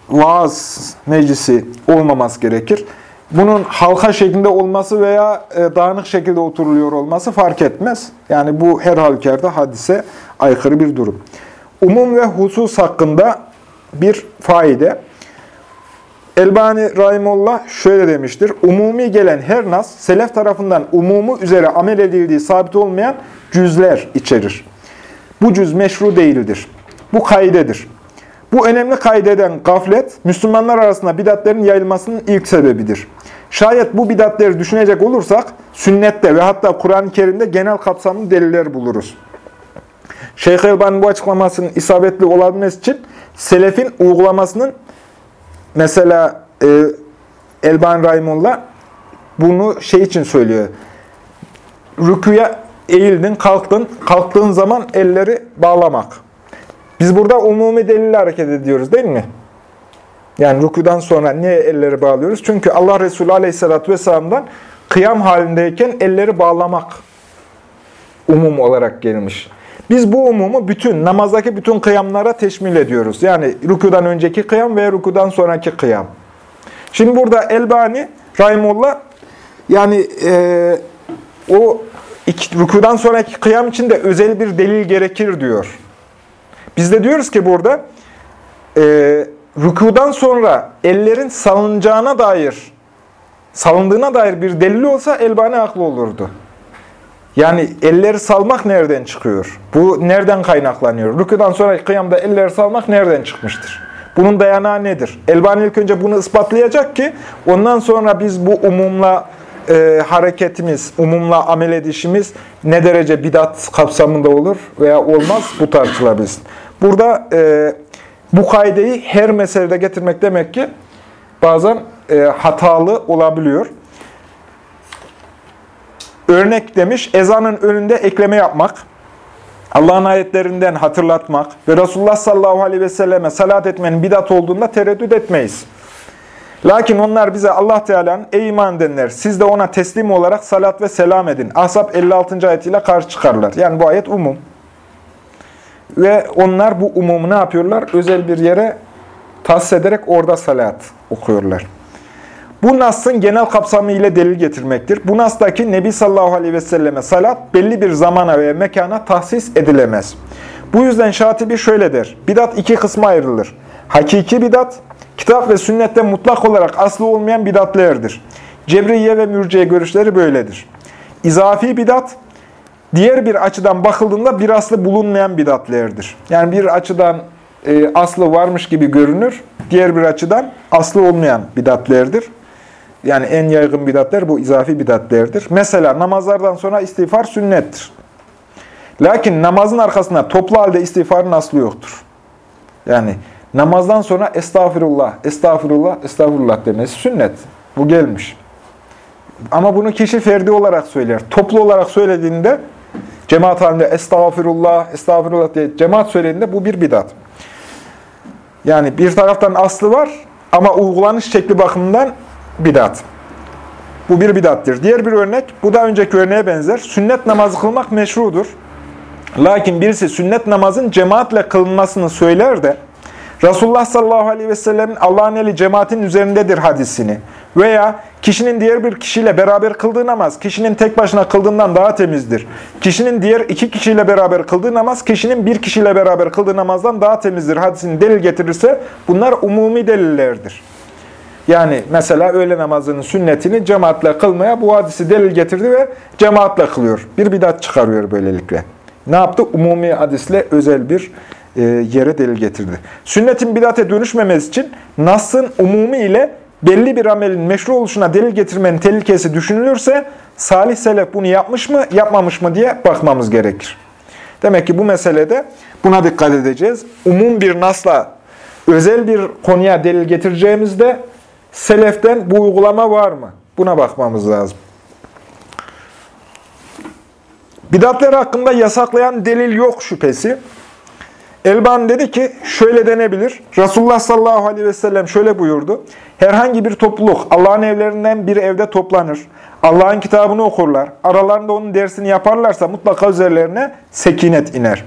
vaaz meclisi olmaması gerekir. Bunun halka şeklinde olması veya e, dağınık şekilde oturuluyor olması fark etmez. Yani bu her halükarda hadise aykırı bir durum. Umum ve husus hakkında bir faide. Elbani Rahimullah şöyle demiştir. Umumi gelen her nas, selef tarafından umumu üzere amel edildiği sabit olmayan cüzler içerir. Bu cüz meşru değildir. Bu kaidedir. Bu önemli kaideden gaflet, Müslümanlar arasında bidatlerin yayılmasının ilk sebebidir. Şayet bu bidatleri düşünecek olursak, sünnette ve hatta Kur'an-ı Kerim'de genel kapsamlı deliller buluruz. Şeyh Elbani bu açıklamasının isabetli olabilmesi için, selefin uygulamasının, mesela e, Elbani Rahimullah bunu şey için söylüyor. Rüküye eğildin, kalktın, kalktığın zaman elleri bağlamak. Biz burada umumi delille hareket ediyoruz değil mi? Yani rükudan sonra niye elleri bağlıyoruz? Çünkü Allah Resulü Aleyhisselatü Vesselam'dan kıyam halindeyken elleri bağlamak umum olarak gelmiş. Biz bu umumu bütün, namazdaki bütün kıyamlara teşmil ediyoruz. Yani rükudan önceki kıyam ve rükudan sonraki kıyam. Şimdi burada Elbani, Rahimullah, yani e, o iki, rükudan sonraki kıyam için de özel bir delil gerekir diyor. Biz de diyoruz ki burada e, rükudan sonra ellerin salınacağına dair, salındığına dair bir delil olsa Elbani haklı olurdu. Yani elleri salmak nereden çıkıyor? Bu nereden kaynaklanıyor? Rükudan sonra kıyamda elleri salmak nereden çıkmıştır? Bunun dayanağı nedir? Elbani ilk önce bunu ispatlayacak ki ondan sonra biz bu umumla e, hareketimiz, umumla amel edişimiz ne derece bidat kapsamında olur veya olmaz bu tartışılabilsin. Burada e, bu kaideyi her meselede getirmek demek ki bazen e, hatalı olabiliyor. Örnek demiş, ezanın önünde ekleme yapmak, Allah'ın ayetlerinden hatırlatmak ve Resulullah sallallahu aleyhi ve selleme salat etmenin bidat olduğunda tereddüt etmeyiz. Lakin onlar bize Allah Teala'nın ey iman edenler siz de ona teslim olarak salat ve selam edin. Ahzab 56. ayetiyle karşı çıkarlar. Yani bu ayet umum. Ve onlar bu umumu ne yapıyorlar? Özel bir yere tahsis ederek orada salat okuyorlar. Bu Nas'ın genel kapsamı ile delil getirmektir. Bu Nas'taki Nebi sallallahu aleyhi ve selleme salat belli bir zamana ve mekana tahsis edilemez. Bu yüzden Şatibi şöyle der. Bidat iki kısma ayrılır. Hakiki bidat, kitap ve sünnette mutlak olarak aslı olmayan bidatlerdir. Cebriye ve mürciye görüşleri böyledir. İzafi bidat, diğer bir açıdan bakıldığında bir aslı bulunmayan bidatlerdir. Yani bir açıdan e, aslı varmış gibi görünür, diğer bir açıdan aslı olmayan bidatlerdir. Yani en yaygın bidatler bu izafi bidatlerdir. Mesela namazlardan sonra istiğfar sünnettir. Lakin namazın arkasında toplu halde istiğfarın aslı yoktur. Yani namazdan sonra estağfirullah, estağfirullah, estağfirullah demesi sünnet. Bu gelmiş. Ama bunu kişi ferdi olarak söyler. Toplu olarak söylediğinde cemaat halinde estağfirullah, estağfirullah diye cemaat söylediğinde bu bir bidat. Yani bir taraftan aslı var ama uygulanış şekli bakımından bidat. Bu bir bidattır. Diğer bir örnek, bu da önceki örneğe benzer. Sünnet namazı kılmak meşrudur. Lakin birisi sünnet namazın cemaatle kılınmasını söyler de, Resulullah sallallahu aleyhi ve sellemin Allah'ın eli cemaatin üzerindedir hadisini veya kişinin diğer bir kişiyle beraber kıldığı namaz, kişinin tek başına kıldığından daha temizdir. Kişinin diğer iki kişiyle beraber kıldığı namaz, kişinin bir kişiyle beraber kıldığı namazdan daha temizdir. Hadisini delil getirirse bunlar umumi delillerdir. Yani mesela öğle namazının sünnetini cemaatle kılmaya bu hadisi delil getirdi ve cemaatle kılıyor. Bir bidat çıkarıyor böylelikle. Ne yaptı? Umumi hadisle özel bir e, yere delil getirdi. Sünnetin bidate dönüşmemesi için Nas'ın umumi ile belli bir amelin meşru oluşuna delil getirmenin tehlikesi düşünülürse salih selef bunu yapmış mı, yapmamış mı diye bakmamız gerekir. Demek ki bu meselede buna dikkat edeceğiz. Umum bir nasla özel bir konuya delil getireceğimizde seleften bu uygulama var mı? Buna bakmamız lazım. Bidatler hakkında yasaklayan delil yok şüphesi. Elban dedi ki şöyle denebilir. Resulullah sallallahu aleyhi ve sellem şöyle buyurdu. Herhangi bir topluluk Allah'ın evlerinden bir evde toplanır. Allah'ın kitabını okurlar. Aralarında onun dersini yaparlarsa mutlaka üzerlerine sekinet iner.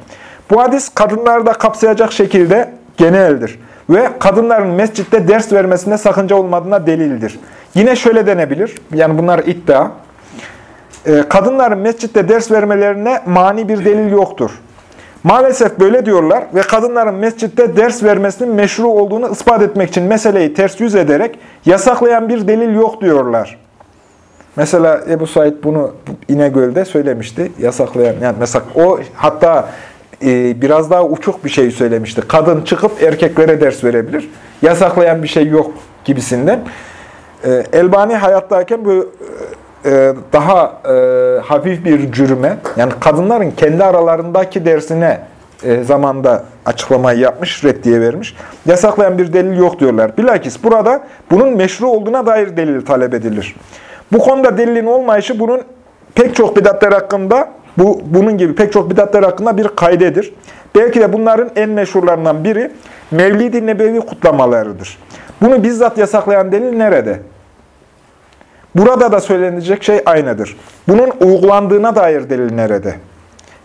Bu hadis kadınları da kapsayacak şekilde geneldir. Ve kadınların mescitte ders vermesinde sakınca olmadığına delildir. Yine şöyle denebilir, yani bunlar iddia. Ee, kadınların mescitte ders vermelerine mani bir delil yoktur. Maalesef böyle diyorlar ve kadınların mescitte ders vermesinin meşru olduğunu ispat etmek için meseleyi ters yüz ederek yasaklayan bir delil yok diyorlar. Mesela Ebu Said bunu İnegöl'de söylemişti. Yasaklayan, yani mesela o hatta e, biraz daha uçuk bir şey söylemişti. Kadın çıkıp erkeklere ders verebilir. Yasaklayan bir şey yok gibisinden. E, Elbani hayattayken bu e, daha e, hafif bir cürüme, yani kadınların kendi aralarındaki dersine e, zamanda açıklamayı yapmış, reddiye vermiş. Yasaklayan bir delil yok diyorlar. Bilakis burada bunun meşru olduğuna dair delil talep edilir. Bu konuda delilin olmayışı bunun pek çok bidatlar hakkında, bu bunun gibi pek çok bidatlar hakkında bir kaydedir. Belki de bunların en meşhurlarından biri Mevlid-i Nebevi kutlamalarıdır. Bunu bizzat yasaklayan delil nerede? Burada da söylenecek şey aynıdır. Bunun uygulandığına dair delil nerede?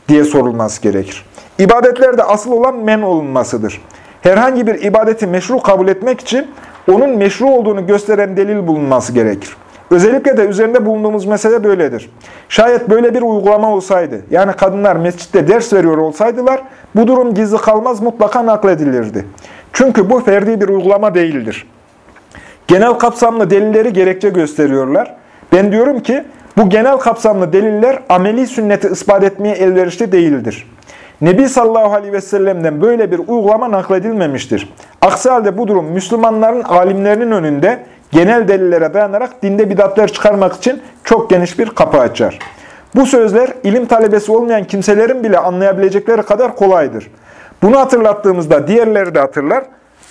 diye sorulması gerekir. İbadetlerde asıl olan men olunmasıdır. Herhangi bir ibadeti meşru kabul etmek için onun meşru olduğunu gösteren delil bulunması gerekir. Özellikle de üzerinde bulunduğumuz mesele böyledir. Şayet böyle bir uygulama olsaydı, yani kadınlar mescitte ders veriyor olsaydılar, bu durum gizli kalmaz mutlaka nakledilirdi. Çünkü bu ferdi bir uygulama değildir. Genel kapsamlı delilleri gerekçe gösteriyorlar. Ben diyorum ki bu genel kapsamlı deliller ameli sünneti ispat etmeye elverişli değildir. Nebi sallallahu aleyhi ve sellem'den böyle bir uygulama nakledilmemiştir. Aksi halde bu durum Müslümanların alimlerinin önünde genel delillere dayanarak dinde bidatlar çıkarmak için çok geniş bir kapı açar. Bu sözler ilim talebesi olmayan kimselerin bile anlayabilecekleri kadar kolaydır. Bunu hatırlattığımızda diğerleri de hatırlar.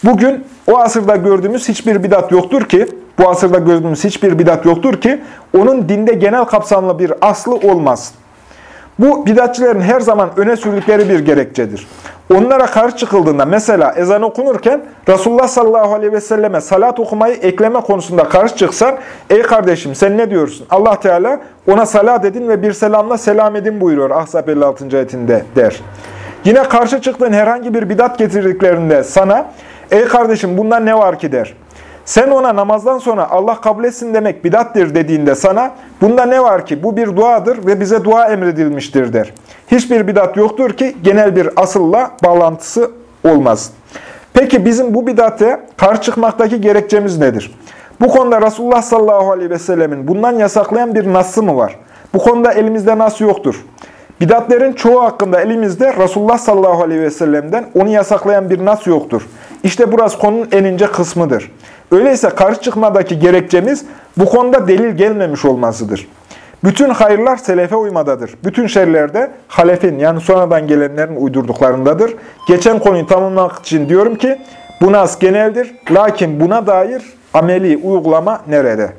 Bugün o asırda gördüğümüz hiçbir bidat yoktur ki, bu asırda gördüğümüz hiçbir bidat yoktur ki, onun dinde genel kapsamlı bir aslı olmaz. Bu bidatçilerin her zaman öne sürdükleri bir gerekçedir. Onlara karşı çıkıldığında mesela ezan okunurken Resulullah sallallahu aleyhi ve selleme salat okumayı ekleme konusunda karşı çıksan, ey kardeşim sen ne diyorsun? Allah Teala ona salat edin ve bir selamla selam edin buyuruyor Ahzab 56. ayetinde der. Yine karşı çıktığın herhangi bir bidat getirdiklerinde sana, ey kardeşim bundan ne var ki der. Sen ona namazdan sonra Allah kabul etsin demek bidattir dediğinde sana bunda ne var ki bu bir duadır ve bize dua emredilmiştir der. Hiçbir bidat yoktur ki genel bir asılla bağlantısı olmaz. Peki bizim bu bidate karşı çıkmaktaki gerekçemiz nedir? Bu konuda Resulullah sallallahu aleyhi ve sellemin bundan yasaklayan bir nasıl mı var? Bu konuda elimizde nas yoktur. Bidatlerin çoğu hakkında elimizde Resulullah sallallahu aleyhi ve sellem'den onu yasaklayan bir nas yoktur. İşte burası konunun en ince kısmıdır. Öyleyse karşı çıkmadaki gerekçemiz bu konuda delil gelmemiş olmasıdır. Bütün hayırlar selefe uymadadır. Bütün şerler de halefin yani sonradan gelenlerin uydurduklarındadır. Geçen konuyu tamamlamak için diyorum ki bu nas geneldir. Lakin buna dair ameli uygulama nerede?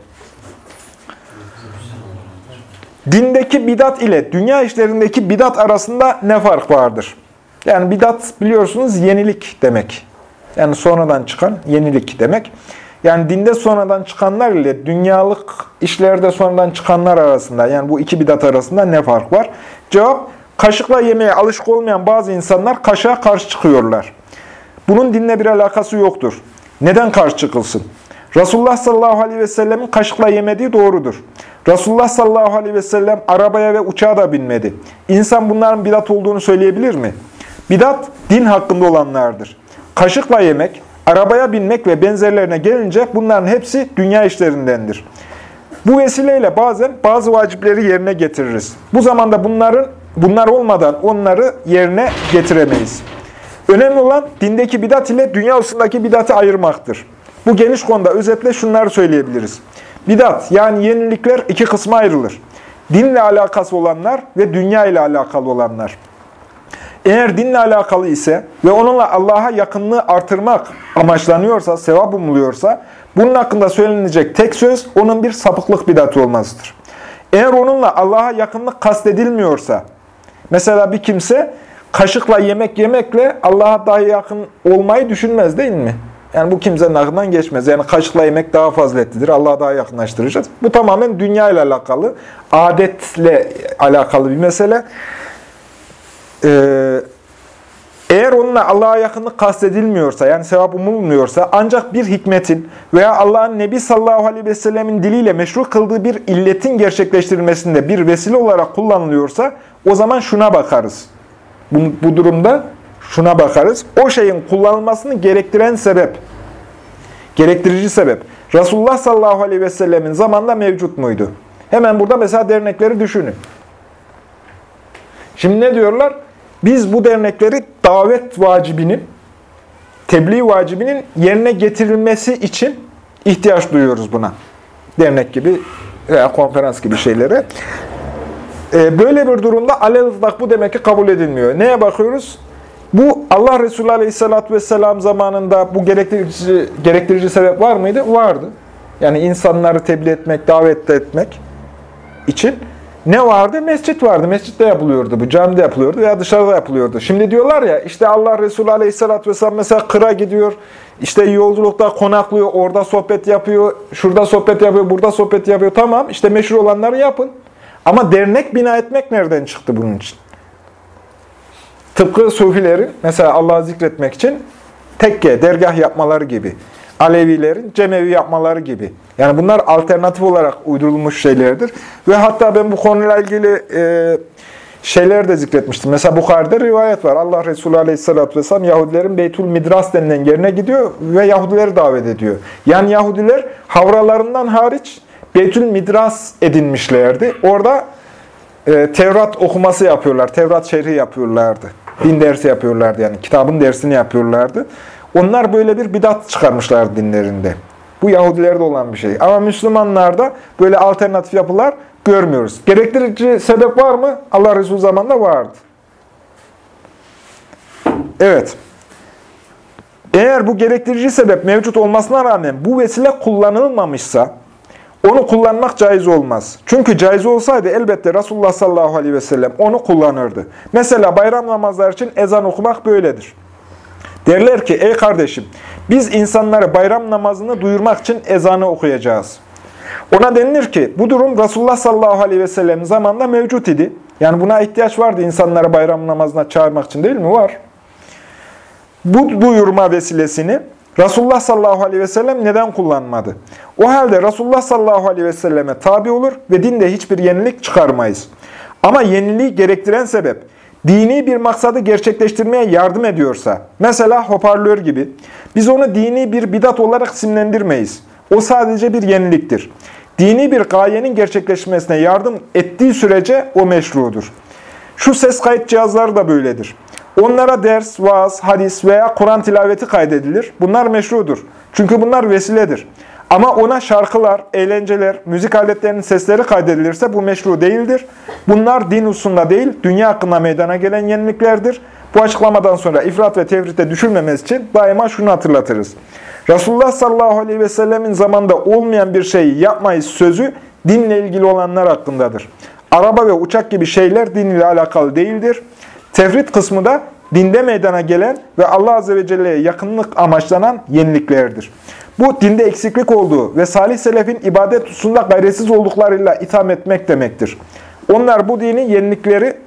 Dindeki bidat ile dünya işlerindeki bidat arasında ne fark vardır? Yani bidat biliyorsunuz yenilik demek. Yani sonradan çıkan yenilik demek. Yani dinde sonradan çıkanlar ile dünyalık işlerde sonradan çıkanlar arasında, yani bu iki bidat arasında ne fark var? Cevap, kaşıkla yemeye alışık olmayan bazı insanlar kaşığa karşı çıkıyorlar. Bunun dinle bir alakası yoktur. Neden karşı çıkılsın? Resulullah sallallahu aleyhi ve sellemin kaşıkla yemediği doğrudur. Resulullah sallallahu aleyhi ve sellem arabaya ve uçağa da binmedi. İnsan bunların bidat olduğunu söyleyebilir mi? Bidat, din hakkında olanlardır. Kaşıkla yemek, arabaya binmek ve benzerlerine gelince bunların hepsi dünya işlerindendir. Bu vesileyle bazen bazı vacipleri yerine getiririz. Bu zamanda bunların bunlar olmadan onları yerine getiremeyiz. Önemli olan dindeki bidat ile dünya üstündeki bidatı ayırmaktır. Bu geniş konuda özetle şunları söyleyebiliriz. Bidat yani yenilikler iki kısma ayrılır. Dinle alakası olanlar ve dünya ile alakalı olanlar. Eğer dinle alakalı ise ve onunla Allah'a yakınlığı artırmak amaçlanıyorsa, sevap umuluyorsa, bunun hakkında söylenecek tek söz onun bir sapıklık bidatı olmasıdır. Eğer onunla Allah'a yakınlık kastedilmiyorsa, mesela bir kimse kaşıkla yemek yemekle Allah'a daha yakın olmayı düşünmez değil mi? Yani bu kimsenin aklından geçmez. Yani kaşıkla yemek daha faziletlidir. Allah'a daha yakınlaştıracağız. Bu tamamen dünya ile alakalı, adetle alakalı bir mesele. Ee, bununla Allah'a yakınlık kastedilmiyorsa, yani sevap umulmuyorsa, ancak bir hikmetin veya Allah'ın Nebi sallallahu aleyhi ve sellemin diliyle meşru kıldığı bir illetin gerçekleştirilmesinde bir vesile olarak kullanılıyorsa, o zaman şuna bakarız. Bu, bu durumda şuna bakarız. O şeyin kullanılmasını gerektiren sebep, gerektirici sebep, Resulullah sallallahu aleyhi ve sellemin zamanında mevcut muydu? Hemen burada mesela dernekleri düşünün. Şimdi ne diyorlar? Biz bu dernekleri davet vacibinin, tebliğ vacibinin yerine getirilmesi için ihtiyaç duyuyoruz buna. Dernek gibi veya konferans gibi şeylere. Ee, böyle bir durumda alelızlak bu demek ki kabul edilmiyor. Neye bakıyoruz? Bu Allah Resulü Aleyhisselatü Vesselam zamanında bu gerektirici, gerektirici sebep var mıydı? Vardı. Yani insanları tebliğ etmek, davet etmek için ne vardı? Mescit vardı. Mescitte yapılıyordu bu. Camide yapılıyordu veya dışarıda yapılıyordu. Şimdi diyorlar ya işte Allah Resulü Aleyhisselatü Vesselam mesela kıra gidiyor. işte yolculukta konaklıyor. Orada sohbet yapıyor. Şurada sohbet yapıyor. Burada sohbet yapıyor. Tamam işte meşhur olanları yapın. Ama dernek bina etmek nereden çıktı bunun için? Tıpkı Sufilerin mesela Allah'ı zikretmek için tekke, dergah yapmaları gibi. Alevilerin cemevi yapmaları gibi. Yani bunlar alternatif olarak uydurulmuş şeylerdir. Ve hatta ben bu konuyla ilgili e, şeyler de zikretmiştim. Mesela Bukhari'de rivayet var. Allah Resulü Aleyhisselatü Vesselam Yahudilerin Beytül Midras denilen yerine gidiyor ve Yahudileri davet ediyor. Yani Yahudiler havralarından hariç Beytül Midras edinmişlerdi. Orada e, Tevrat okuması yapıyorlar. Tevrat şerhi yapıyorlardı. Din dersi yapıyorlardı yani. Kitabın dersini yapıyorlardı. Onlar böyle bir bidat çıkarmışlar dinlerinde. Bu Yahudilerde olan bir şey. Ama Müslümanlarda böyle alternatif yapılar görmüyoruz. Gerektirici sebep var mı? Allah Resulü zamanında vardı. Evet. Eğer bu gerektirici sebep mevcut olmasına rağmen bu vesile kullanılmamışsa, onu kullanmak caiz olmaz. Çünkü caiz olsaydı elbette Resulullah sallallahu aleyhi ve sellem onu kullanırdı. Mesela bayram namazları için ezan okumak böyledir. Derler ki ey kardeşim biz insanlara bayram namazını duyurmak için ezanı okuyacağız. Ona denilir ki bu durum Resulullah sallallahu aleyhi ve sellem zamanında mevcut idi. Yani buna ihtiyaç vardı insanları bayram namazına çağırmak için değil mi? Var. Bu duyurma vesilesini Resulullah sallallahu aleyhi ve sellem neden kullanmadı? O halde Resulullah sallallahu aleyhi ve selleme tabi olur ve dinde hiçbir yenilik çıkarmayız. Ama yeniliği gerektiren sebep, dini bir maksadı gerçekleştirmeye yardım ediyorsa, mesela hoparlör gibi, biz onu dini bir bidat olarak simlendirmeyiz. O sadece bir yeniliktir. Dini bir gayenin gerçekleşmesine yardım ettiği sürece o meşrudur. Şu ses kayıt cihazları da böyledir. Onlara ders, vaaz, hadis veya Kur'an tilaveti kaydedilir. Bunlar meşrudur. Çünkü bunlar vesiledir. Ama ona şarkılar, eğlenceler, müzik aletlerinin sesleri kaydedilirse bu meşru değildir. Bunlar din hususunda değil, dünya hakkında meydana gelen yeniliklerdir. Bu açıklamadan sonra ifrat ve tevrite düşülmemesi için daima şunu hatırlatırız. Resulullah sallallahu aleyhi ve sellemin zamanında olmayan bir şeyi yapmayız sözü dinle ilgili olanlar hakkındadır. Araba ve uçak gibi şeyler din ile alakalı değildir. Tevrit kısmı da dinde meydana gelen ve Allah Azze ve Celle'ye yakınlık amaçlanan yeniliklerdir. Bu dinde eksiklik olduğu ve salih selefin ibadet hususunda gayretsiz olduklarıyla itham etmek demektir. Onlar bu dini yenilikleri,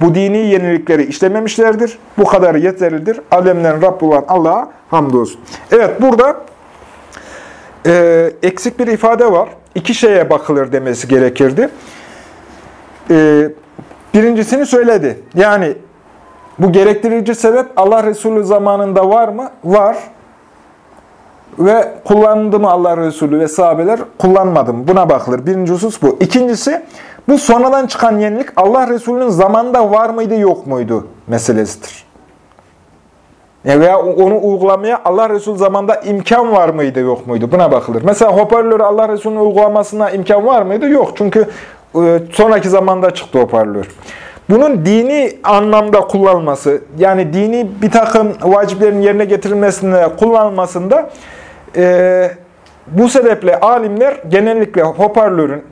bu dini yenilikleri işlememişlerdir. Bu kadar yeterlidir. Alemlerin Rabbi olan Allah'a hamdolsun. Evet burada e, eksik bir ifade var. İki şeye bakılır demesi gerekirdi. E, birincisini söyledi. Yani bu gerektirici sebep Allah Resulü zamanında var mı? Var. Ve kullandı mı Allah Resulü ve sahabeler? Kullanmadı mı? Buna bakılır. Birinci husus bu. İkincisi, bu sonradan çıkan yenilik Allah Resulü'nün zamanında var mıydı yok muydu meselesidir. E veya onu uygulamaya Allah Resulü zamanında imkan var mıydı yok muydu? Buna bakılır. Mesela hoparlörü Allah Resulü'nün uygulamasına imkan var mıydı? Yok. Çünkü e, sonraki zamanda çıktı hoparlör. Bunun dini anlamda kullanılması, yani dini bir takım vaciplerin yerine getirilmesinde kullanılmasında e, bu sebeple alimler genellikle hoparlörün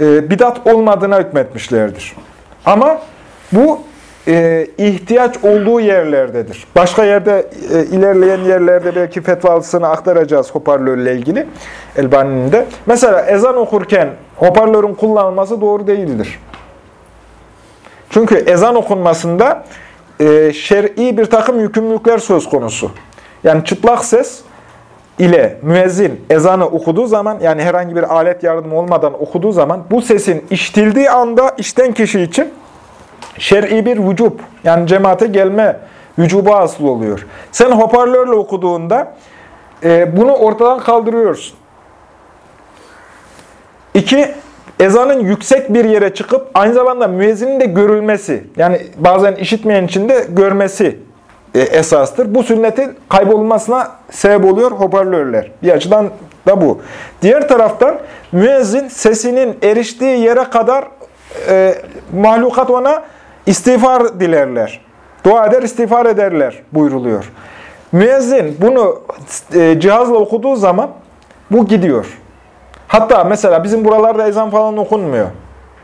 e, bidat olmadığına hükmetmişlerdir. Ama bu e, ihtiyaç olduğu yerlerdedir. Başka yerde, e, ilerleyen yerlerde belki fetvasını aktaracağız hoparlörle ilgili Elbani'nin de. Mesela ezan okurken hoparlörün kullanılması doğru değildir. Çünkü ezan okunmasında e, şer'i bir takım yükümlülükler söz konusu. Yani çıplak ses ile müezzin ezanı okuduğu zaman yani herhangi bir alet yardımı olmadan okuduğu zaman bu sesin işitildiği anda işten kişi için şer'i bir vücub yani cemaate gelme vücuba asıl oluyor. Sen hoparlörle okuduğunda e, bunu ortadan kaldırıyorsun. İki, ezanın yüksek bir yere çıkıp aynı zamanda müezzinin de görülmesi, yani bazen işitmeyen için de görmesi esastır. Bu sünnetin kaybolmasına sebep oluyor hoparlörler. Bir açıdan da bu. Diğer taraftan müezzin sesinin eriştiği yere kadar e, mahlukat ona istiğfar dilerler. Dua eder, istiğfar ederler buyruluyor. Müezzin bunu e, cihazla okuduğu zaman bu gidiyor. Hatta mesela bizim buralarda ezan falan okunmuyor.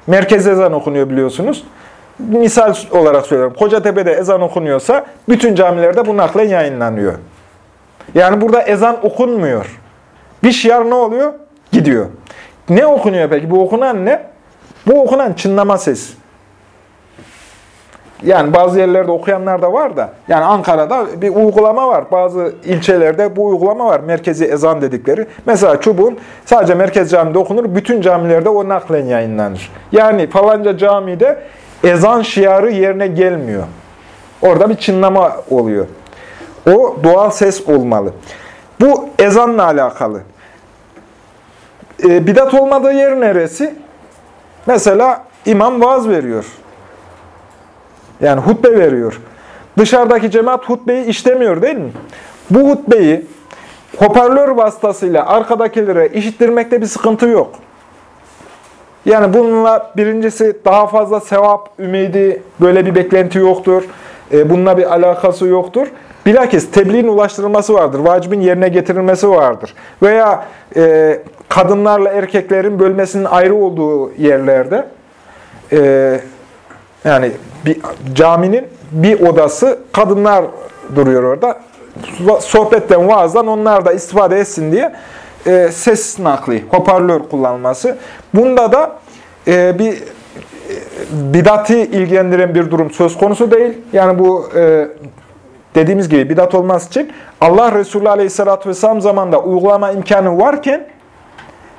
Merkez ezan okunuyor biliyorsunuz. Misal olarak söylüyorum. Kocatepe'de ezan okunuyorsa bütün camilerde bu naklen yayınlanıyor. Yani burada ezan okunmuyor. Bir şiar ne oluyor? Gidiyor. Ne okunuyor peki? Bu okunan ne? Bu okunan çınlama sesi. Yani bazı yerlerde okuyanlar da var da, yani Ankara'da bir uygulama var. Bazı ilçelerde bu uygulama var. Merkezi ezan dedikleri. Mesela çubuğun sadece merkez camide okunur, bütün camilerde o naklen yayınlanır. Yani falanca camide ezan şiarı yerine gelmiyor. Orada bir çınlama oluyor. O doğal ses olmalı. Bu ezanla alakalı. E, bidat olmadığı yer neresi? Mesela imam vaaz veriyor. Yani hutbe veriyor. Dışarıdaki cemaat hutbeyi işlemiyor değil mi? Bu hutbeyi hoparlör vasıtasıyla arkadakilere işittirmekte bir sıkıntı yok. Yani bununla birincisi daha fazla sevap, ümidi, böyle bir beklenti yoktur. E, bununla bir alakası yoktur. Bilakis tebliğin ulaştırılması vardır. Vacibin yerine getirilmesi vardır. Veya e, kadınlarla erkeklerin bölmesinin ayrı olduğu yerlerde e, yani bir caminin bir odası kadınlar duruyor orada. Sohbetten, vaazdan onlar da istifade etsin diye e, ses nakli, hoparlör kullanılması. Bunda da e, bir e, bidati ilgilendiren bir durum söz konusu değil. Yani bu e, dediğimiz gibi bidat olması için Allah Resulü Aleyhisselatü Vesselam zamanında uygulama imkanı varken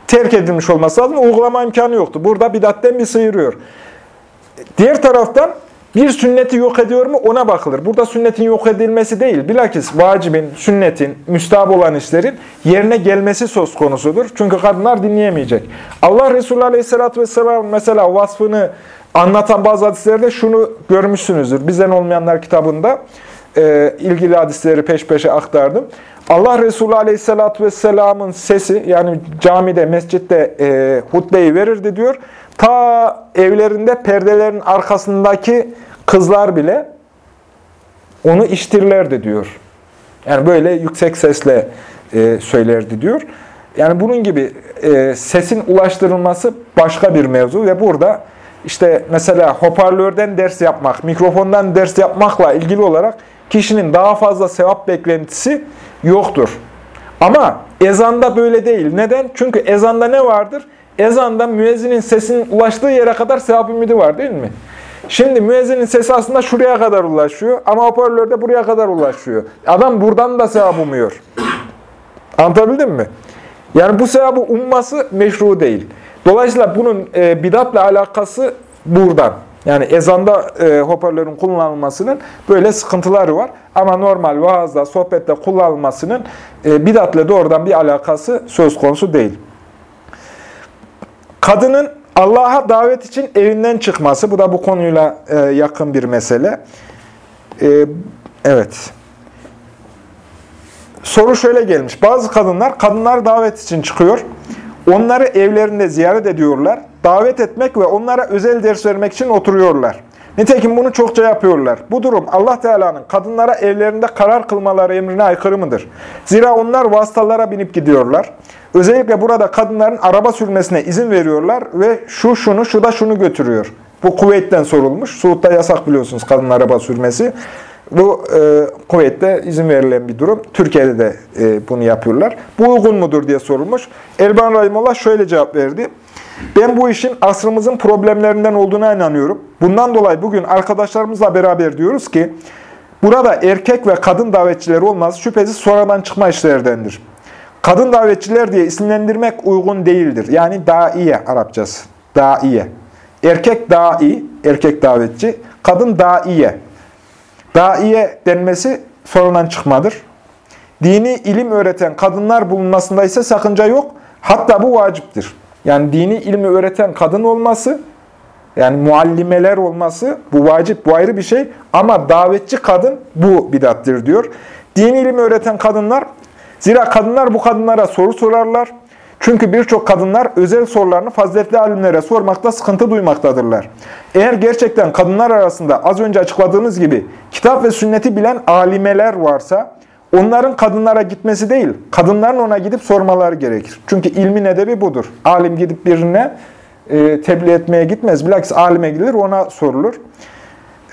terk edilmiş olması lazım. Uygulama imkanı yoktu. Burada bidatten bir sıyırıyor. Diğer taraftan bir sünneti yok ediyor mu ona bakılır. Burada sünnetin yok edilmesi değil. Bilakis vacibin, sünnetin, müstahap olan işlerin yerine gelmesi söz konusudur. Çünkü kadınlar dinleyemeyecek. Allah Resulü Aleyhisselatü Vesselam mesela vasfını anlatan bazı hadislerde şunu görmüşsünüzdür. Bizden olmayanlar kitabında e, ilgili hadisleri peş peşe aktardım. Allah Resulü Aleyhisselatü Vesselam'ın sesi yani camide, mescitte e, hutbeyi verirdi diyor. Ta evlerinde perdelerin arkasındaki kızlar bile onu iştirlerdi diyor. Yani böyle yüksek sesle e, söylerdi diyor. Yani bunun gibi e, sesin ulaştırılması başka bir mevzu ve burada işte mesela hoparlörden ders yapmak, mikrofondan ders yapmakla ilgili olarak kişinin daha fazla sevap beklentisi yoktur. Ama ezanda böyle değil. Neden? Çünkü ezanda ne vardır? Ezanda müezzinin sesinin ulaştığı yere kadar sevap ümidi var değil mi? Şimdi müezzinin sesi aslında şuraya kadar ulaşıyor ama hoparlörde buraya kadar ulaşıyor. Adam buradan da sevap umuyor. Anlatabildim mi? Yani bu sevabı umması meşru değil. Dolayısıyla bunun e, bidatla alakası buradan. Yani ezanda e, hoparlörün kullanılmasının böyle sıkıntıları var. Ama normal vaazda, sohbette kullanılmasının e, bidatle doğrudan bir alakası söz konusu değil. Kadının Allah'a davet için evinden çıkması, bu da bu konuyla e, yakın bir mesele. E, evet. Soru şöyle gelmiş. Bazı kadınlar, kadınlar davet için çıkıyor. Onları evlerinde ziyaret ediyorlar. Davet etmek ve onlara özel ders vermek için oturuyorlar. Nitekim bunu çokça yapıyorlar. Bu durum Allah Teala'nın kadınlara evlerinde karar kılmaları emrine aykırı mıdır? Zira onlar vasıtalara binip gidiyorlar. Özellikle burada kadınların araba sürmesine izin veriyorlar ve şu şunu, şu da şunu götürüyor. Bu Kuveyt'ten sorulmuş. Suud'da yasak biliyorsunuz kadın araba sürmesi. Bu e, Kuveyt'te izin verilen bir durum. Türkiye'de de e, bunu yapıyorlar. Bu uygun mudur diye sorulmuş. Elban Rahimullah şöyle cevap verdi. Ben bu işin asrımızın problemlerinden olduğuna inanıyorum. Bundan dolayı bugün arkadaşlarımızla beraber diyoruz ki, burada erkek ve kadın davetçileri olmaz, şüphesiz sonradan çıkma işlerdendir. Kadın davetçiler diye isimlendirmek uygun değildir. Yani daiye Arapçası. Daiye. Erkek dai, erkek davetçi. Kadın daiye. Daiye denmesi sonradan çıkmadır. Dini ilim öğreten kadınlar bulunmasında ise sakınca yok. Hatta bu vaciptir. Yani dini ilmi öğreten kadın olması, yani muallimeler olması bu vacip, bu ayrı bir şey. Ama davetçi kadın bu bidattir diyor. Dini ilmi öğreten kadınlar, zira kadınlar bu kadınlara soru sorarlar. Çünkü birçok kadınlar özel sorularını faziletli alimlere sormakta sıkıntı duymaktadırlar. Eğer gerçekten kadınlar arasında az önce açıkladığımız gibi kitap ve sünneti bilen alimeler varsa, onların kadınlara gitmesi değil, kadınların ona gidip sormaları gerekir. Çünkü ilmin edebi budur. Alim gidip birine e, tebliğ etmeye gitmez. Bilakis alime gidilir, ona sorulur.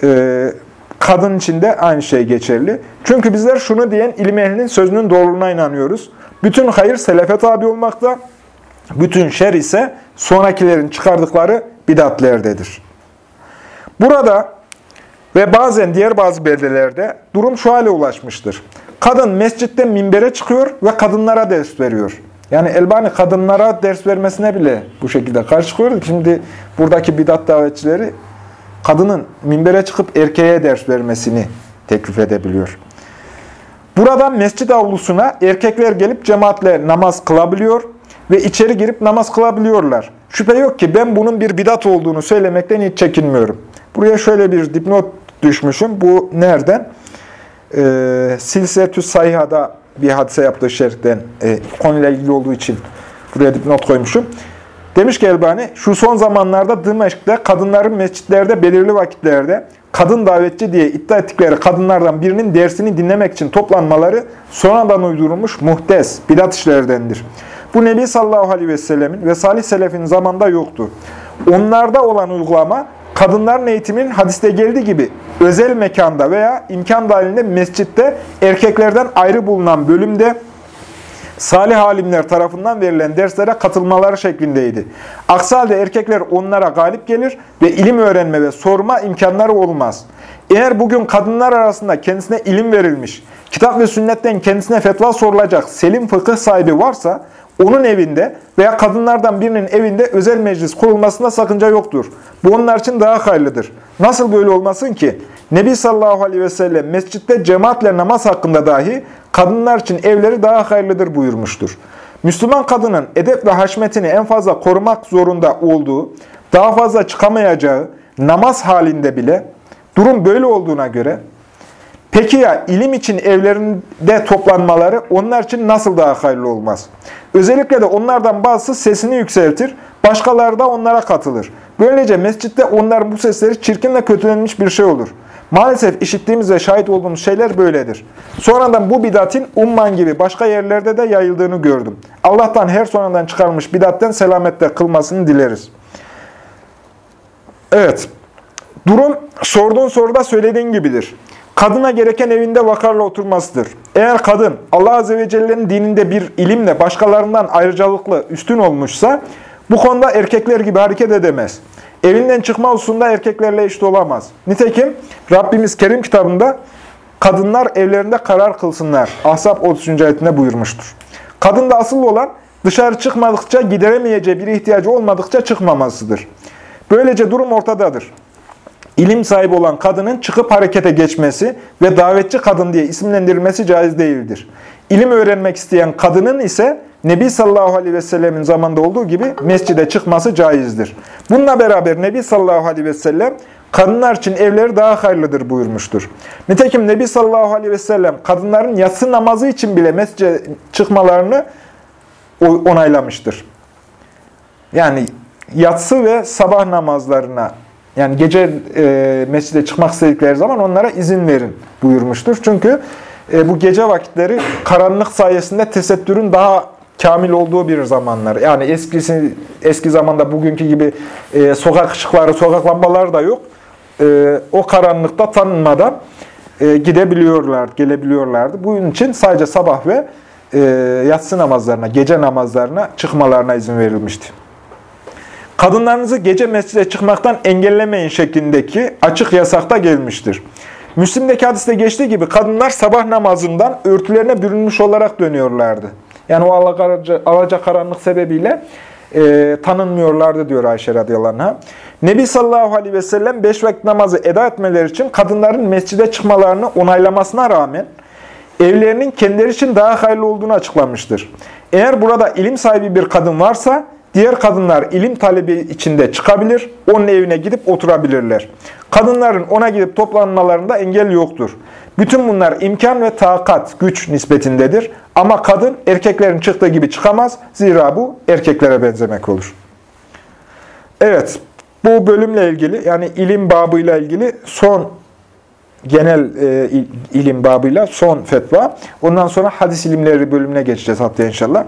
E, kadın için de aynı şey geçerli. Çünkü bizler şunu diyen ilim ehlinin sözünün doğruluğuna inanıyoruz. Bütün hayır selefe tabi olmakta, bütün şer ise sonrakilerin çıkardıkları bidatlerdedir. Burada ve bazen diğer bazı beldelerde durum şu hale ulaşmıştır. Kadın mescitte minbere çıkıyor ve kadınlara ders veriyor. Yani Elbani kadınlara ders vermesine bile bu şekilde karşı çıkıyor. Şimdi buradaki bidat davetçileri kadının minbere çıkıp erkeğe ders vermesini teklif edebiliyor. Burada mescid avlusuna erkekler gelip cemaatle namaz kılabiliyor ve içeri girip namaz kılabiliyorlar. Şüphe yok ki ben bunun bir bidat olduğunu söylemekten hiç çekinmiyorum. Buraya şöyle bir dipnot düşmüşüm. Bu nereden? Ee, Silsetü Sayha'da bir hadise yaptığı şerhten e, konuyla ilgili olduğu için buraya dipnot koymuşum. Demiş ki Elbani, şu son zamanlarda Dımeşk'te kadınların mescitlerde belirli vakitlerde kadın davetçi diye iddia ettikleri kadınlardan birinin dersini dinlemek için toplanmaları sonradan uydurulmuş muhtes, bidat işlerdendir. Bu Nebi sallallahu aleyhi ve sellemin ve salih selefin zamanda yoktu. Onlarda olan uygulama kadınların eğitiminin hadiste geldiği gibi özel mekanda veya imkan dahilinde mescitte erkeklerden ayrı bulunan bölümde salih alimler tarafından verilen derslere katılmaları şeklindeydi. Aksi halde erkekler onlara galip gelir ve ilim öğrenme ve sorma imkanları olmaz. Eğer bugün kadınlar arasında kendisine ilim verilmiş, kitap ve sünnetten kendisine fetva sorulacak selim fıkıh sahibi varsa, onun evinde veya kadınlardan birinin evinde özel meclis kurulmasında sakınca yoktur. Bu onlar için daha hayırlıdır. Nasıl böyle olmasın ki? Nebi sallallahu aleyhi ve sellem mescitte cemaatle namaz hakkında dahi kadınlar için evleri daha hayırlıdır buyurmuştur. Müslüman kadının edep ve haşmetini en fazla korumak zorunda olduğu, daha fazla çıkamayacağı namaz halinde bile durum böyle olduğuna göre Peki ya ilim için evlerinde toplanmaları onlar için nasıl daha hayırlı olmaz? Özellikle de onlardan bazısı sesini yükseltir, başkaları da onlara katılır. Böylece mescitte onların bu sesleri çirkin ve kötülenmiş bir şey olur. Maalesef işittiğimiz ve şahit olduğumuz şeyler böyledir. Sonradan bu bidatin umman gibi başka yerlerde de yayıldığını gördüm. Allah'tan her sonradan çıkarılmış bidatten selamette kılmasını dileriz. Evet, durum sorduğun soruda söylediğin gibidir. Kadına gereken evinde vakarla oturmasıdır. Eğer kadın Allah Azze ve Celle'nin dininde bir ilimle başkalarından ayrıcalıklı üstün olmuşsa bu konuda erkekler gibi hareket edemez. Evinden çıkma hususunda erkeklerle eşit olamaz. Nitekim Rabbimiz Kerim kitabında kadınlar evlerinde karar kılsınlar. Ahzab 33. ayetinde buyurmuştur. Kadında asıl olan dışarı çıkmadıkça gideremeyeceği bir ihtiyacı olmadıkça çıkmamasıdır. Böylece durum ortadadır. İlim sahibi olan kadının çıkıp harekete geçmesi ve davetçi kadın diye isimlendirilmesi caiz değildir. İlim öğrenmek isteyen kadının ise Nebi sallallahu aleyhi ve sellemin zamanında olduğu gibi mescide çıkması caizdir. Bununla beraber Nebi sallallahu aleyhi ve sellem kadınlar için evleri daha hayırlıdır buyurmuştur. Nitekim Nebi sallallahu aleyhi ve sellem kadınların yatsı namazı için bile mescide çıkmalarını onaylamıştır. Yani yatsı ve sabah namazlarına yani gece e, mescide çıkmak istedikleri zaman onlara izin verin buyurmuştur. Çünkü e, bu gece vakitleri karanlık sayesinde tesettürün daha kamil olduğu bir zamanlar. Yani eskisi eski zamanda bugünkü gibi e, sokak ışıkları, sokak lambaları da yok. E, o karanlıkta tanınmadan e, gidebiliyorlar, gelebiliyorlardı. Bunun için sadece sabah ve e, yatsı namazlarına, gece namazlarına çıkmalarına izin verilmişti. Kadınlarınızı gece mescide çıkmaktan engellemeyin şeklindeki açık yasakta gelmiştir. Müslim'deki hadiste geçtiği gibi kadınlar sabah namazından örtülerine bürünmüş olarak dönüyorlardı. Yani o alacakaranlık sebebiyle e, tanınmıyorlardı diyor Ayşe radıyallahu anh'a. Nebi sallallahu aleyhi ve sellem beş vakit namazı eda etmeleri için kadınların mescide çıkmalarını onaylamasına rağmen evlerinin kendileri için daha hayırlı olduğunu açıklamıştır. Eğer burada ilim sahibi bir kadın varsa diğer kadınlar ilim talebi içinde çıkabilir, onun evine gidip oturabilirler. Kadınların ona gidip toplanmalarında engel yoktur. Bütün bunlar imkan ve takat, güç nispetindedir. Ama kadın erkeklerin çıktığı gibi çıkamaz. Zira bu erkeklere benzemek olur. Evet, bu bölümle ilgili yani ilim babıyla ilgili son genel e, ilim babıyla son fetva. Ondan sonra hadis ilimleri bölümüne geçeceğiz haftaya inşallah.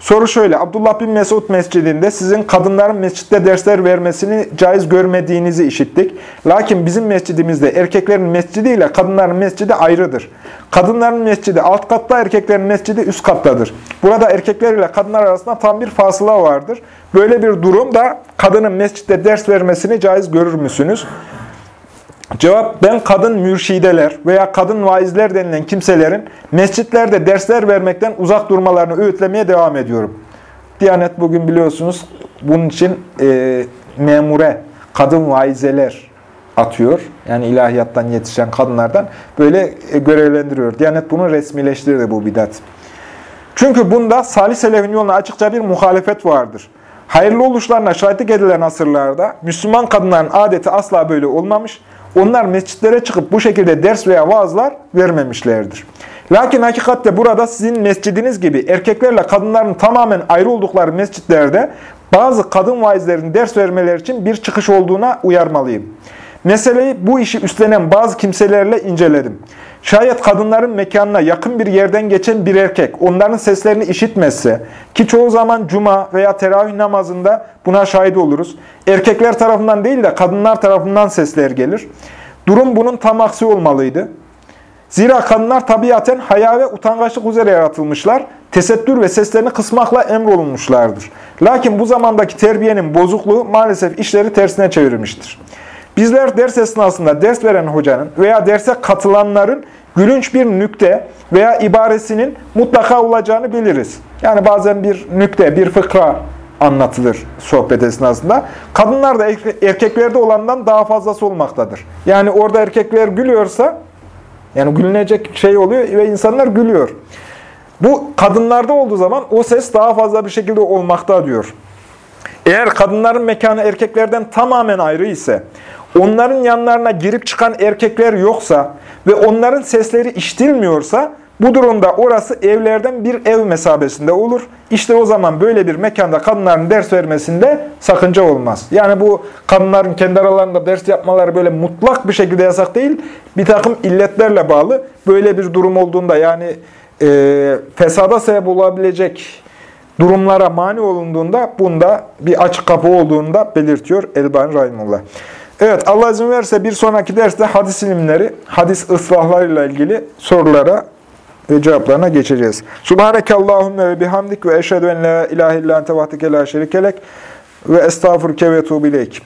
Soru şöyle, Abdullah bin Mesud mescidinde sizin kadınların mescitte dersler vermesini caiz görmediğinizi işittik. Lakin bizim mescidimizde erkeklerin mescidi ile kadınların mescidi ayrıdır. Kadınların mescidi alt katta, erkeklerin mescidi üst kattadır. Burada erkekler ile kadınlar arasında tam bir fasıla vardır. Böyle bir durumda kadının mescitte ders vermesini caiz görür müsünüz? Cevap, ben kadın mürşideler veya kadın vaizler denilen kimselerin mescitlerde dersler vermekten uzak durmalarını öğütlemeye devam ediyorum. Diyanet bugün biliyorsunuz bunun için e, memure, kadın vaizeler atıyor. Yani ilahiyattan yetişen kadınlardan böyle e, görevlendiriyor. Diyanet bunu resmileştirdi bu bidat. Çünkü bunda salih selefin yoluna açıkça bir muhalefet vardır. Hayırlı oluşlarına şahitlik edilen asırlarda Müslüman kadınların adeti asla böyle olmamış. Onlar mescitlere çıkıp bu şekilde ders veya vaazlar vermemişlerdir. Lakin hakikatte burada sizin mescidiniz gibi erkeklerle kadınların tamamen ayrı oldukları mescitlerde bazı kadın vaizlerin ders vermeleri için bir çıkış olduğuna uyarmalıyım. Meseleyi bu işi üstlenen bazı kimselerle inceledim. Şayet kadınların mekanına yakın bir yerden geçen bir erkek onların seslerini işitmezse ki çoğu zaman cuma veya teravih namazında buna şahit oluruz. Erkekler tarafından değil de kadınlar tarafından sesler gelir. Durum bunun tam aksi olmalıydı. Zira kadınlar tabiaten haya ve utangaçlık üzere yaratılmışlar. Tesettür ve seslerini kısmakla emrolunmuşlardır. Lakin bu zamandaki terbiyenin bozukluğu maalesef işleri tersine çevirmiştir. Bizler ders esnasında ders veren hocanın veya derse katılanların gülünç bir nükte veya ibaresinin mutlaka olacağını biliriz. Yani bazen bir nükte, bir fıkra anlatılır sohbet esnasında. Kadınlar da erkeklerde olandan daha fazlası olmaktadır. Yani orada erkekler gülüyorsa, yani gülünecek şey oluyor ve insanlar gülüyor. Bu kadınlarda olduğu zaman o ses daha fazla bir şekilde olmakta diyor. Eğer kadınların mekanı erkeklerden tamamen ayrı ise, onların yanlarına girip çıkan erkekler yoksa ve onların sesleri işitilmiyorsa bu durumda orası evlerden bir ev mesabesinde olur. İşte o zaman böyle bir mekanda kadınların ders vermesinde sakınca olmaz. Yani bu kadınların kendi aralarında ders yapmaları böyle mutlak bir şekilde yasak değil. Bir takım illetlerle bağlı. Böyle bir durum olduğunda yani e, fesada sebep olabilecek durumlara mani olunduğunda bunda bir açık kapı olduğunda belirtiyor Elbani Rahimullah. Evet Allah izin verirse bir sonraki derste hadis ilimleri, hadis ıslahlarıyla ilgili sorulara ve cevaplarına geçeceğiz. Subhaneke Allahümme ve bihamdik ve eşhedü en la ilahe illa ente vahdike la şerikelek ve estağfurke ve tuğbileyk.